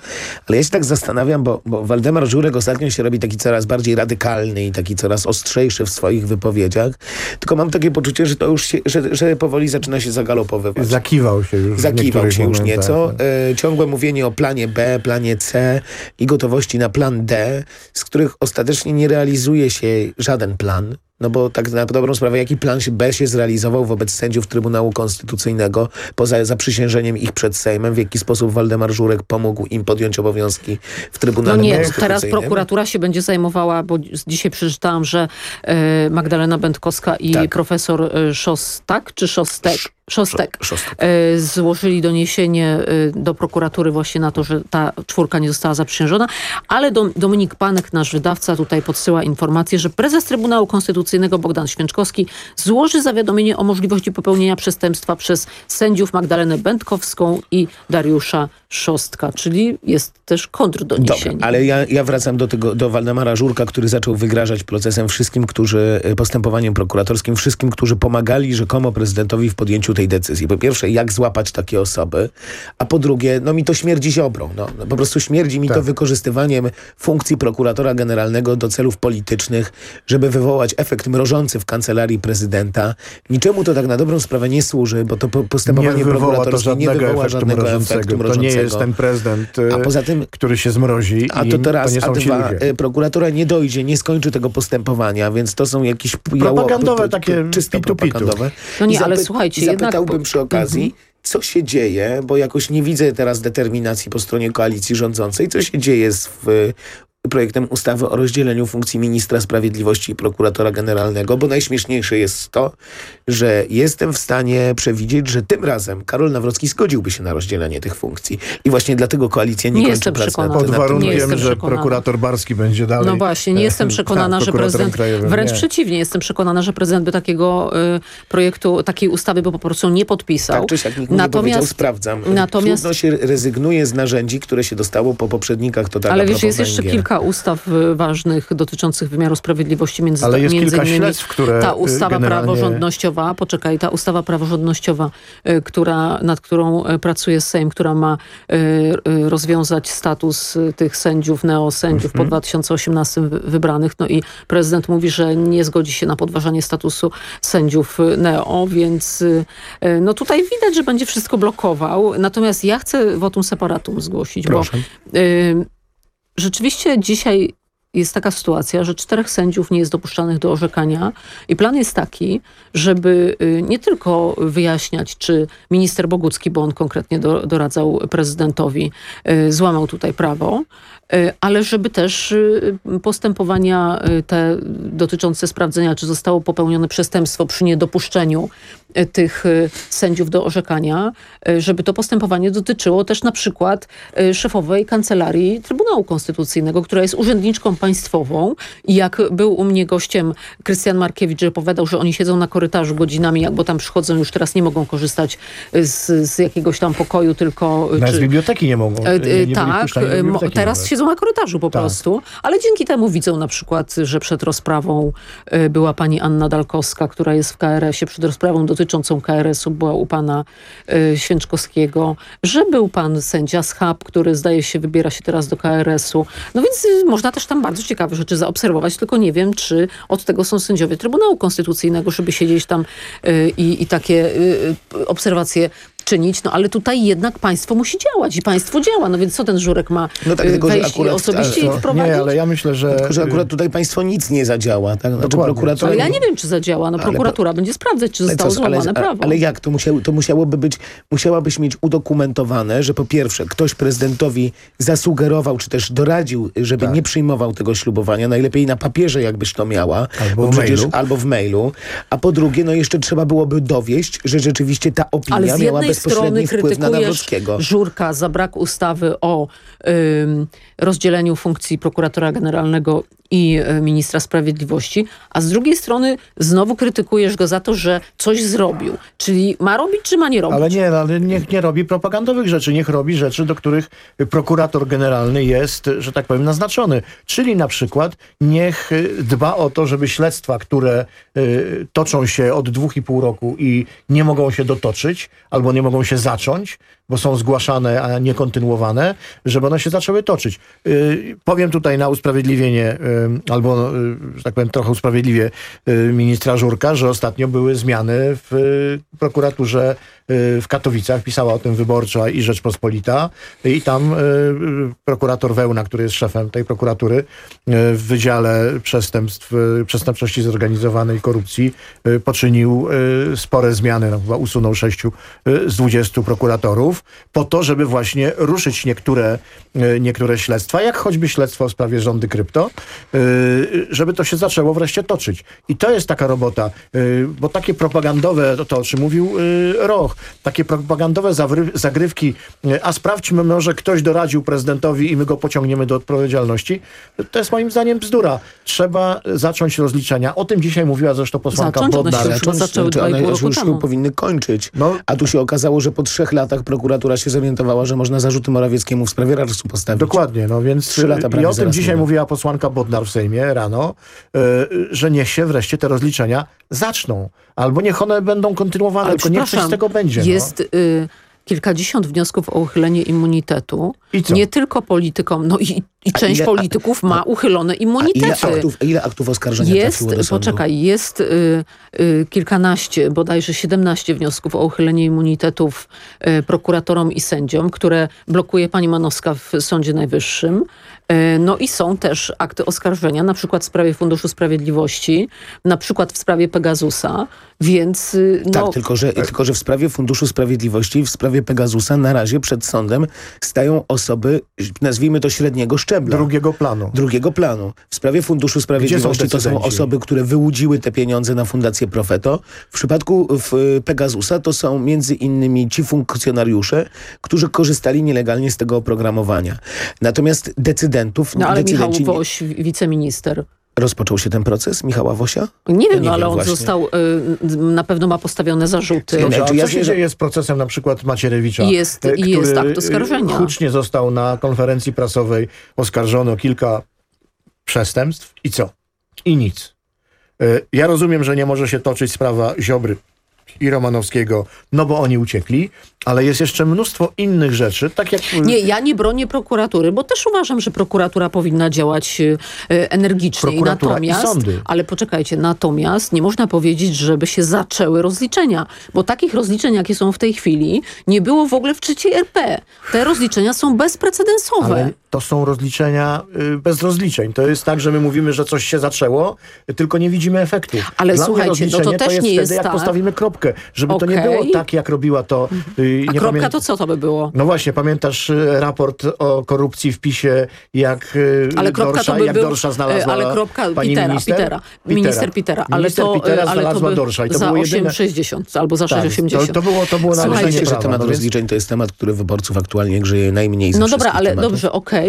ale ja się tak zastanawiam, bo, bo Waldemar Żurek ostatnio się robi taki coraz bardziej radykalny i taki coraz ostrzejszy w swoich wypowiedziach, tylko mam takie poczucie, że to już się, że, że powoli zaczyna się zagalopowywać. Zakiwał się już Zakiwał się już nieco. E, ciągłe mówienie o planie B, planie C i gotowości na plan D, z których ostatecznie nie realizuje się żaden plan. No bo tak na dobrą sprawę, jaki plan B się zrealizował wobec sędziów Trybunału Konstytucyjnego poza zaprzysiężeniem ich przed Sejmem, w jaki sposób Waldemar Żurek pomógł im podjąć obowiązki w No Trybunale nie, Konstytucyjnym? teraz prokuratura się będzie zajmowała, bo dzisiaj przeczytałam, że e, Magdalena Będkowska i Tak. profesor e, Szostak, czy Szostek? Szostek, Szostek. e, złożyli doniesienie e, do prokuratury właśnie na to, że ta czwórka nie została zaprzysiężona, ale Dom, Dominik Panek, nasz wydawca, tutaj podsyła informację, że prezes Trybunału Konstytucyjnego Bogdan Święczkowski złoży zawiadomienie o możliwości popełnienia przestępstwa przez sędziów Magdalenę Będkowską i Dariusza Szostka, czyli jest też kontrdoniesienie. Dobra, ale ja, ja wracam do tego, do Waldemara Żurka, który zaczął wygrażać procesem wszystkim, którzy, e, postępowaniem prokuratorskim, wszystkim, którzy pomagali rzekomo prezydentowi w podjęciu tej decyzji. Po pierwsze, jak złapać takie osoby, a po drugie, no mi to śmierdzi ziobrą. No, no po prostu śmierdzi mi Tak. to wykorzystywaniem funkcji prokuratora generalnego do celów politycznych, żeby wywołać efekt mrożący w kancelarii prezydenta. Niczemu to tak na dobrą sprawę nie służy, bo to po- postępowanie nie prokuratorskie nie żadnego wywoła efektu żadnego mrożącego. efektu To nie mrożącego. jest ten prezydent, A e, poza tym który się zmrozi a to teraz, to nie a dwa, e, prokuratura nie dojdzie, nie skończy tego postępowania, więc to są jakieś jało- Propagandowe p- takie czysto pitu-pitu. propagandowe. No nie, ale słuchajcie, zapytałbym po- przy okazji, Mhm. co się dzieje, bo jakoś nie widzę teraz determinacji po stronie koalicji rządzącej, co się dzieje z w, projektem ustawy o rozdzieleniu funkcji ministra sprawiedliwości i prokuratora generalnego, bo najśmieszniejsze jest to, że jestem w stanie przewidzieć, że tym razem Karol Nawrocki zgodziłby się na rozdzielenie tych funkcji. I właśnie dlatego koalicja nie, Nie kończy pracy nad, Pod warunkiem, że prokurator Barski będzie dalej. No właśnie, nie e, jestem przekonana, że prezydent, krajowym. wręcz Nie. przeciwnie, jestem przekonana, że prezydent by takiego y, projektu, takiej ustawy by po prostu nie podpisał. Tak czy siak nikt mu nie powiedział, sprawdzam. natomiast Trudno się rezygnuje z narzędzi, które się dostało po poprzednikach totalna ale wiesz, jest jeszcze Węgier. Kilka ustaw y, ważnych dotyczących wymiaru sprawiedliwości, między, Ale jest między kilka innymi śledztw, które, ta y, ustawa generalnie- praworządnościowa, poczekaj, ta ustawa praworządnościowa, y, która, nad którą pracuje Sejm, która ma rozwiązać status tych sędziów, neosędziów po Mhm. 2018 wy- wybranych. No i prezydent mówi, że nie zgodzi się na podważanie statusu sędziów neo, więc no tutaj widać, że będzie wszystko blokował. Natomiast ja chcę votum separatum zgłosić, Proszę. bo y, rzeczywiście dzisiaj jest taka sytuacja, że czterech sędziów nie jest dopuszczanych do orzekania i plan jest taki, żeby y, nie tylko wyjaśniać, czy minister Bogucki, bo on konkretnie do, doradzał prezydentowi, y, złamał tutaj prawo, ale żeby też y, postępowania y, te dotyczące sprawdzenia, czy zostało popełnione przestępstwo przy niedopuszczeniu y, tych y, sędziów do orzekania, y, żeby to postępowanie dotyczyło też na przykład szefowej kancelarii Trybunału Konstytucyjnego, która jest urzędniczką państwową i jak był u mnie gościem Krystian Markiewicz, że opowiadał, że oni siedzą na korytarzu godzinami, jak- bo tam przychodzą już teraz nie mogą korzystać z, z jakiegoś tam pokoju, tylko... Nawet czy- z biblioteki nie mogą. E, nie tak, e, teraz nawet. Siedzą na korytarzu po Tak. prostu, ale dzięki temu widzą na przykład, że przed rozprawą e, była pani Anna Dalkowska, która jest w KRS-ie, przed rozprawą dotyczącą KRS-u była u pana e, Święczkowskiego, że był pan sędzia Schab, który zdaje się wybiera się teraz do KRS-u. No więc y, można też tam bardzo ciekawe rzeczy zaobserwować, tylko nie wiem, czy od tego są sędziowie Trybunału Konstytucyjnego, żeby siedzieć tam y, i, i takie y, y, obserwacje czynić, no ale tutaj jednak państwo musi działać i państwo działa, no więc co ten Żurek ma No tak, y, tylko, wejść i akurat- osobiście ale to- wprowadzić? Nie, ale ja myślę, że... Tylko, że akurat tutaj państwo nic nie zadziała. Tak? Znaczy, prokuratura Ale ja nie- wiem, czy zadziała. No Ale prokuratura będzie sprawdzać, czy Ale zostało co, ale- złamane ale, prawo. Ale jak? To, musiało, to musiałoby być, musiałabyś mieć udokumentowane, że po pierwsze ktoś prezydentowi zasugerował, czy też doradził, żeby Tak. nie przyjmował tego ślubowania, najlepiej na papierze jakbyś to miała. Albo bo w przecież- mailu. Albo w mailu. A po drugie, no jeszcze trzeba byłoby dowieść, że rzeczywiście ta opinia Ale miała bezpośredni wpływ na krytykujesz Nawrockiego. Żurka za brak ustawy o ym, rozdzieleniu funkcji prokuratora generalnego i y, ministra sprawiedliwości, a z drugiej strony znowu krytykujesz go za to, że coś zrobił. Czyli ma robić, czy ma nie robić? Ale nie, ale niech nie robi propagandowych rzeczy, niech robi rzeczy, do których prokurator generalny jest, że tak powiem, naznaczony. Czyli na przykład niech y, dba o to, żeby śledztwa, które y, toczą się od dwóch i pół roku i nie mogą się dotoczyć, albo nie mogą się zacząć, bo są zgłaszane, a nie kontynuowane, żeby one się zaczęły toczyć. Y, powiem tutaj na usprawiedliwienie, y, albo, y, że tak powiem, trochę usprawiedliwie y, ministra Żurka, że ostatnio były zmiany w y, prokuraturze w Katowicach, pisała o tym Wyborcza i Rzeczpospolita. I tam y, prokurator Wełna, który jest szefem tej prokuratury w Wydziale Przestępstw, Przestępczości Zorganizowanej i Korupcji poczynił spore zmiany, no, chyba usunął sześciu z dwudziestu prokuratorów po to, żeby właśnie ruszyć niektóre, niektóre śledztwa, jak choćby śledztwo w sprawie rządy krypto, żeby to się zaczęło wreszcie toczyć. I to jest taka robota, bo takie propagandowe, to, to o czym mówił Roch, takie propagandowe zagrywki, a sprawdźmy, może ktoś doradził prezydentowi i my go pociągniemy do odpowiedzialności, to jest moim zdaniem bzdura. Trzeba zacząć rozliczenia. O tym dzisiaj mówiła zresztą posłanka Zacząć, Bodnar. one się już zaczęły pół roku już temu. powinny kończyć. A tu się okazało, że po trzech latach prokuratura się zorientowała, że można zarzuty Morawieckiemu w sprawie Rarsu postawić. Dokładnie, no więc Trzy lata i prawie o tym dzisiaj mówiła posłanka Bodnar w Sejmie rano, y, że niech się wreszcie te rozliczenia zaczną. Albo niech one będą kontynuowane, Ale tylko niech coś z tego będzie. no. Jest y, kilkadziesiąt wniosków o uchylenie immunitetu. Nie tylko politykom, no i, i A część ile- polityków ma uchylone A ile immunitety. aktów, ile aktów oskarżenia Jest, trafiło do sądu? poczekaj, jest y, y, kilkanaście, bodajże 17 wniosków o uchylenie immunitetów y, prokuratorom i sędziom, które blokuje pani Manowska w Sądzie Najwyższym. Y, no i są też akty oskarżenia, na przykład w sprawie Funduszu Sprawiedliwości, na przykład w sprawie Pegasusa, więc y, no, Tak, tylko że, tylko że w sprawie Funduszu Sprawiedliwości, w sprawie Pegasusa na razie przed sądem stają osoby, nazwijmy to średniego szczebla. Drugiego planu. Drugiego planu. W sprawie Funduszu Sprawiedliwości to są decydenci? osoby, które wyłudziły te pieniądze na Fundację Profeto. W przypadku w Pegasusa to są między innymi ci funkcjonariusze, którzy korzystali nielegalnie z tego oprogramowania. Natomiast decydentów... no ale Michał decydenci nie- Woś, wiceminister, Rozpoczął się ten proces Michała Wosia? nie wiem, no, ale wiem on właśnie. został, y, na pewno ma postawione zarzuty. Dobrze, a ja co się wiem, że- dzieje z procesem na przykład Macierewicza? Jest- e, jest który, akt oskarżenia. e, Hucznie został na konferencji prasowej oskarżony o kilka przestępstw i co? I nic. E, Ja rozumiem, że nie może się toczyć sprawa Ziobry i Romanowskiego, no bo oni uciekli, ale jest jeszcze mnóstwo innych rzeczy, tak jak... Nie, ja nie bronię prokuratury, bo też uważam, że prokuratura powinna działać y, energicznie. Prokuratura i natomiast, sądy. Ale poczekajcie, natomiast nie można powiedzieć, żeby się zaczęły rozliczenia, bo takich rozliczeń, jakie są w tej chwili, nie było w ogóle w trzeciej RP. Te rozliczenia są bezprecedensowe. Ale to są rozliczenia y, bez rozliczeń. To jest tak, że my mówimy, że coś się zaczęło, tylko nie widzimy efektu. Ale Dla słuchajcie, no to też jest nie wtedy, jest jak tak. postawimy kropkę. Żeby to nie było tak, jak robiła to... y, A nie kropka pamię- to co to by było? No właśnie, pamiętasz y, raport o korupcji w PiSie, jak Ale kropka Dorsza, to by jak był, Dorsza znalazła ale kropka pani Petera, minister? Petera, minister Petera, ale Minister to, ale to znalazła by Dorsza i to za było jedyne... 8,60 albo za Tak, 6,80. to, to było, to było Ale myślę, że temat no rozliczeń to jest temat, który wyborców aktualnie grzeje najmniej No dobra, ale tematów. dobrze, okej,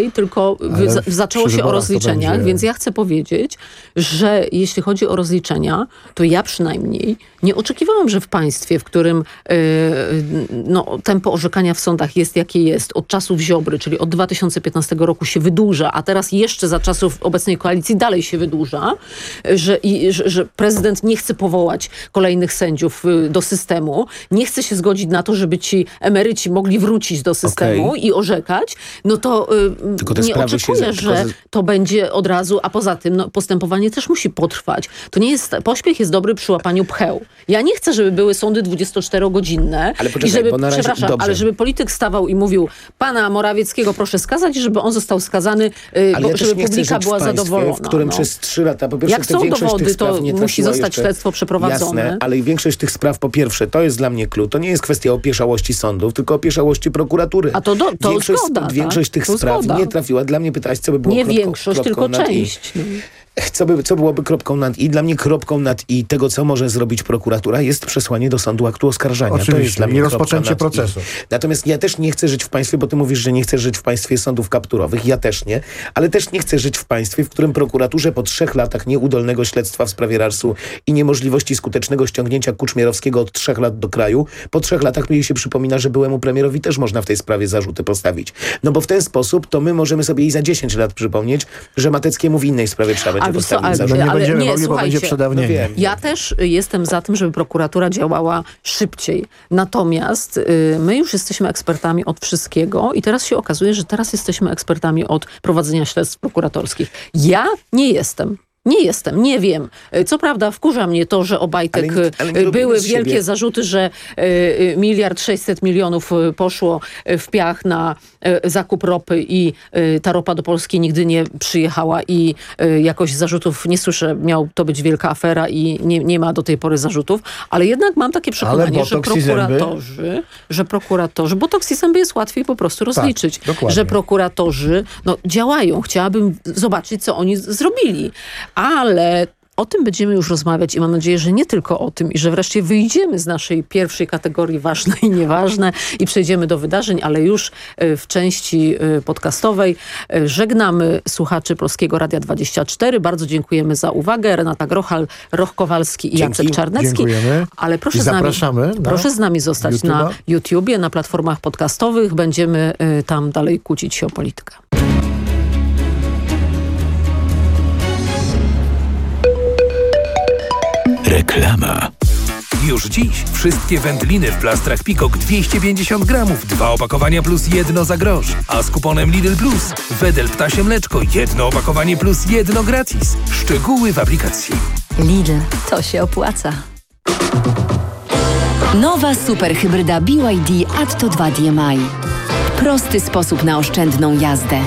Wy, za, przy zaczęło się o rozliczeniach, będzie- więc ja chcę powiedzieć, że jeśli chodzi o rozliczenia, to ja przynajmniej nie oczekiwałam, że w państwie, w którym yy, no, tempo orzekania w sądach jest jakie jest, od czasów Ziobry, czyli od 2015 roku się wydłuża, a teraz jeszcze za czasów obecnej koalicji dalej się wydłuża, że, i, że, że prezydent nie chce powołać kolejnych sędziów y, do systemu, nie chce się zgodzić na to, żeby ci emeryci mogli wrócić do systemu Okej. i orzekać, no to y, Tylko te nie się oczekuję, za- że to będzie od razu, a poza tym no, postępowanie też musi potrwać. To nie jest, pośpiech jest dobry przy łapaniu pcheł. Ja nie chcę, żeby były sądy 24-godzinne Ale i żeby, razie- przepraszam, dobrze. ale żeby polityk stawał i mówił, pana Morawieckiego proszę skazać, żeby on został skazany, y, Ale bo, ja żeby publika była państwie, zadowolona. w którym no. przez trzy lata, po pierwsze, Jak są dowody, to musi zostać jeszcze. śledztwo przeprowadzone. Jasne, ale i większość tych spraw, po pierwsze, to jest dla mnie klucz. To nie jest kwestia opieszałości sądów, tylko opieszałości prokuratury. A to do- to większość, zgoda, tak? Większość tych To spraw zgoda. Nie trafiła. Dla mnie pytałaś, co by było Nie większość, tylko nad i. Co, by, co byłoby kropką nad i? Dla mnie kropką nad i tego, co może zrobić prokuratura, jest przesłanie do sądu aktu oskarżenia. to jest Oczywiście. dla mnie I rozpoczęcie procesu. I. Natomiast ja też nie chcę żyć w państwie, bo ty mówisz, że nie chcesz żyć w państwie sądów kapturowych. Ja też nie. Ale też nie chcę żyć w państwie, w którym prokuraturze po trzech latach nieudolnego śledztwa w sprawie Rarsu i niemożliwości skutecznego ściągnięcia Kuczmierowskiego od trzech lat do kraju, po trzech latach mi się przypomina, że byłemu premierowi też można w tej sprawie zarzuty postawić. No bo w ten sposób to my możemy sobie i za 10 lat przypomnieć, że Mateckiemu w innej sprawie trzeba będzie A wiesz co, ale- zarzuty. nie ale będziemy nie, mogli, bo słuchajcie, będzie przedawnienie. no wiem. Ja też jestem za tym, żeby prokuratura działała szybciej. Natomiast y, my już jesteśmy ekspertami od wszystkiego i teraz się okazuje, że teraz jesteśmy ekspertami od prowadzenia śledztw prokuratorskich. Ja nie jestem. Nie jestem, nie wiem. E, Co prawda wkurza mnie to, że Obajtek Ale nie- ale nie e, były wielkie siebie- zarzuty, że e, miliard 600 milionów poszło w piach na zakup ropy i ta ropa do Polski nigdy nie przyjechała i jakoś zarzutów nie słyszę. Miał to być wielka afera i nie, nie ma do tej pory zarzutów, ale jednak mam takie przekonanie, że prokuratorzy, że prokuratorzy, botoks i zęby jest łatwiej po prostu rozliczyć, dokładnie. że prokuratorzy no, działają. Chciałabym zobaczyć, co oni zrobili. Ale o tym będziemy już rozmawiać i mam nadzieję, że nie tylko o tym i że wreszcie wyjdziemy z naszej pierwszej kategorii ważne i nieważne i przejdziemy do wydarzeń, ale już e, w części e, podcastowej E, żegnamy słuchaczy Polskiego Radia 24. Bardzo dziękujemy za uwagę. Renata Grochal, Roch Kowalski i Dzięki. Jacek Czarnecki. Dziękujemy. Ale proszę z nami, na proszę z nami zostać na YouTube'a. YouTubie, na platformach podcastowych. Będziemy tam dalej kłócić się o politykę. Reklama. Już dziś wszystkie wędliny w plastrach Pikok 250 gramów, dwa opakowania plus jedno za grosz. A z kuponem Lidl Plus Wedel Ptasie Mleczko jedno opakowanie plus jedno gratis. Szczegóły w aplikacji. Lidl, to się opłaca. Nowa superhybryda BYD Atto 2 DMI. Prosty sposób na oszczędną jazdę.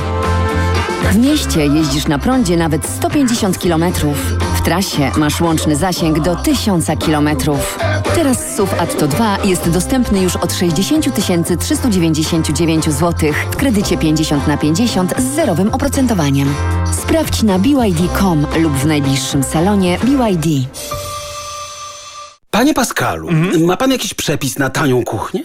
W mieście jeździsz na prądzie nawet 150 km. W trasie masz łączny zasięg do 1000 km. Teraz SUV Atto 2 jest dostępny już od 60 399 zł w kredycie 50 na 50 z zerowym oprocentowaniem. Sprawdź na BYD.com lub w najbliższym salonie BYD. Panie Pascalu, ma pan jakiś przepis na tanią kuchnię?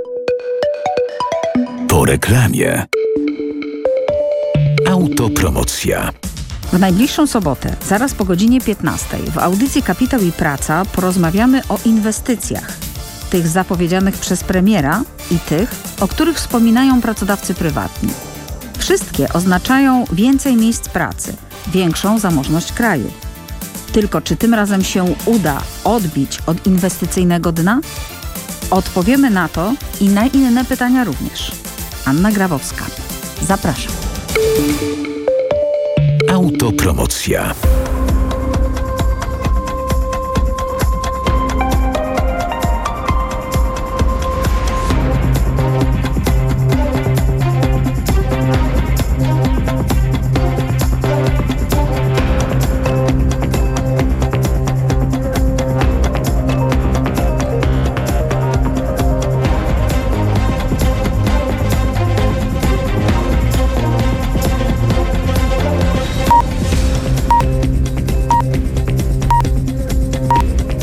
Reklamie. Autopromocja. W najbliższą sobotę, zaraz po godzinie 15, w audycji Kapitał i Praca porozmawiamy o inwestycjach. Tych zapowiedzianych przez premiera i tych, o których wspominają pracodawcy prywatni. Wszystkie oznaczają więcej miejsc pracy, większą zamożność kraju. Tylko czy tym razem się uda odbić od inwestycyjnego dna? Odpowiemy na to i na inne pytania również. Anna Grabowska. Zapraszam. Autopromocja.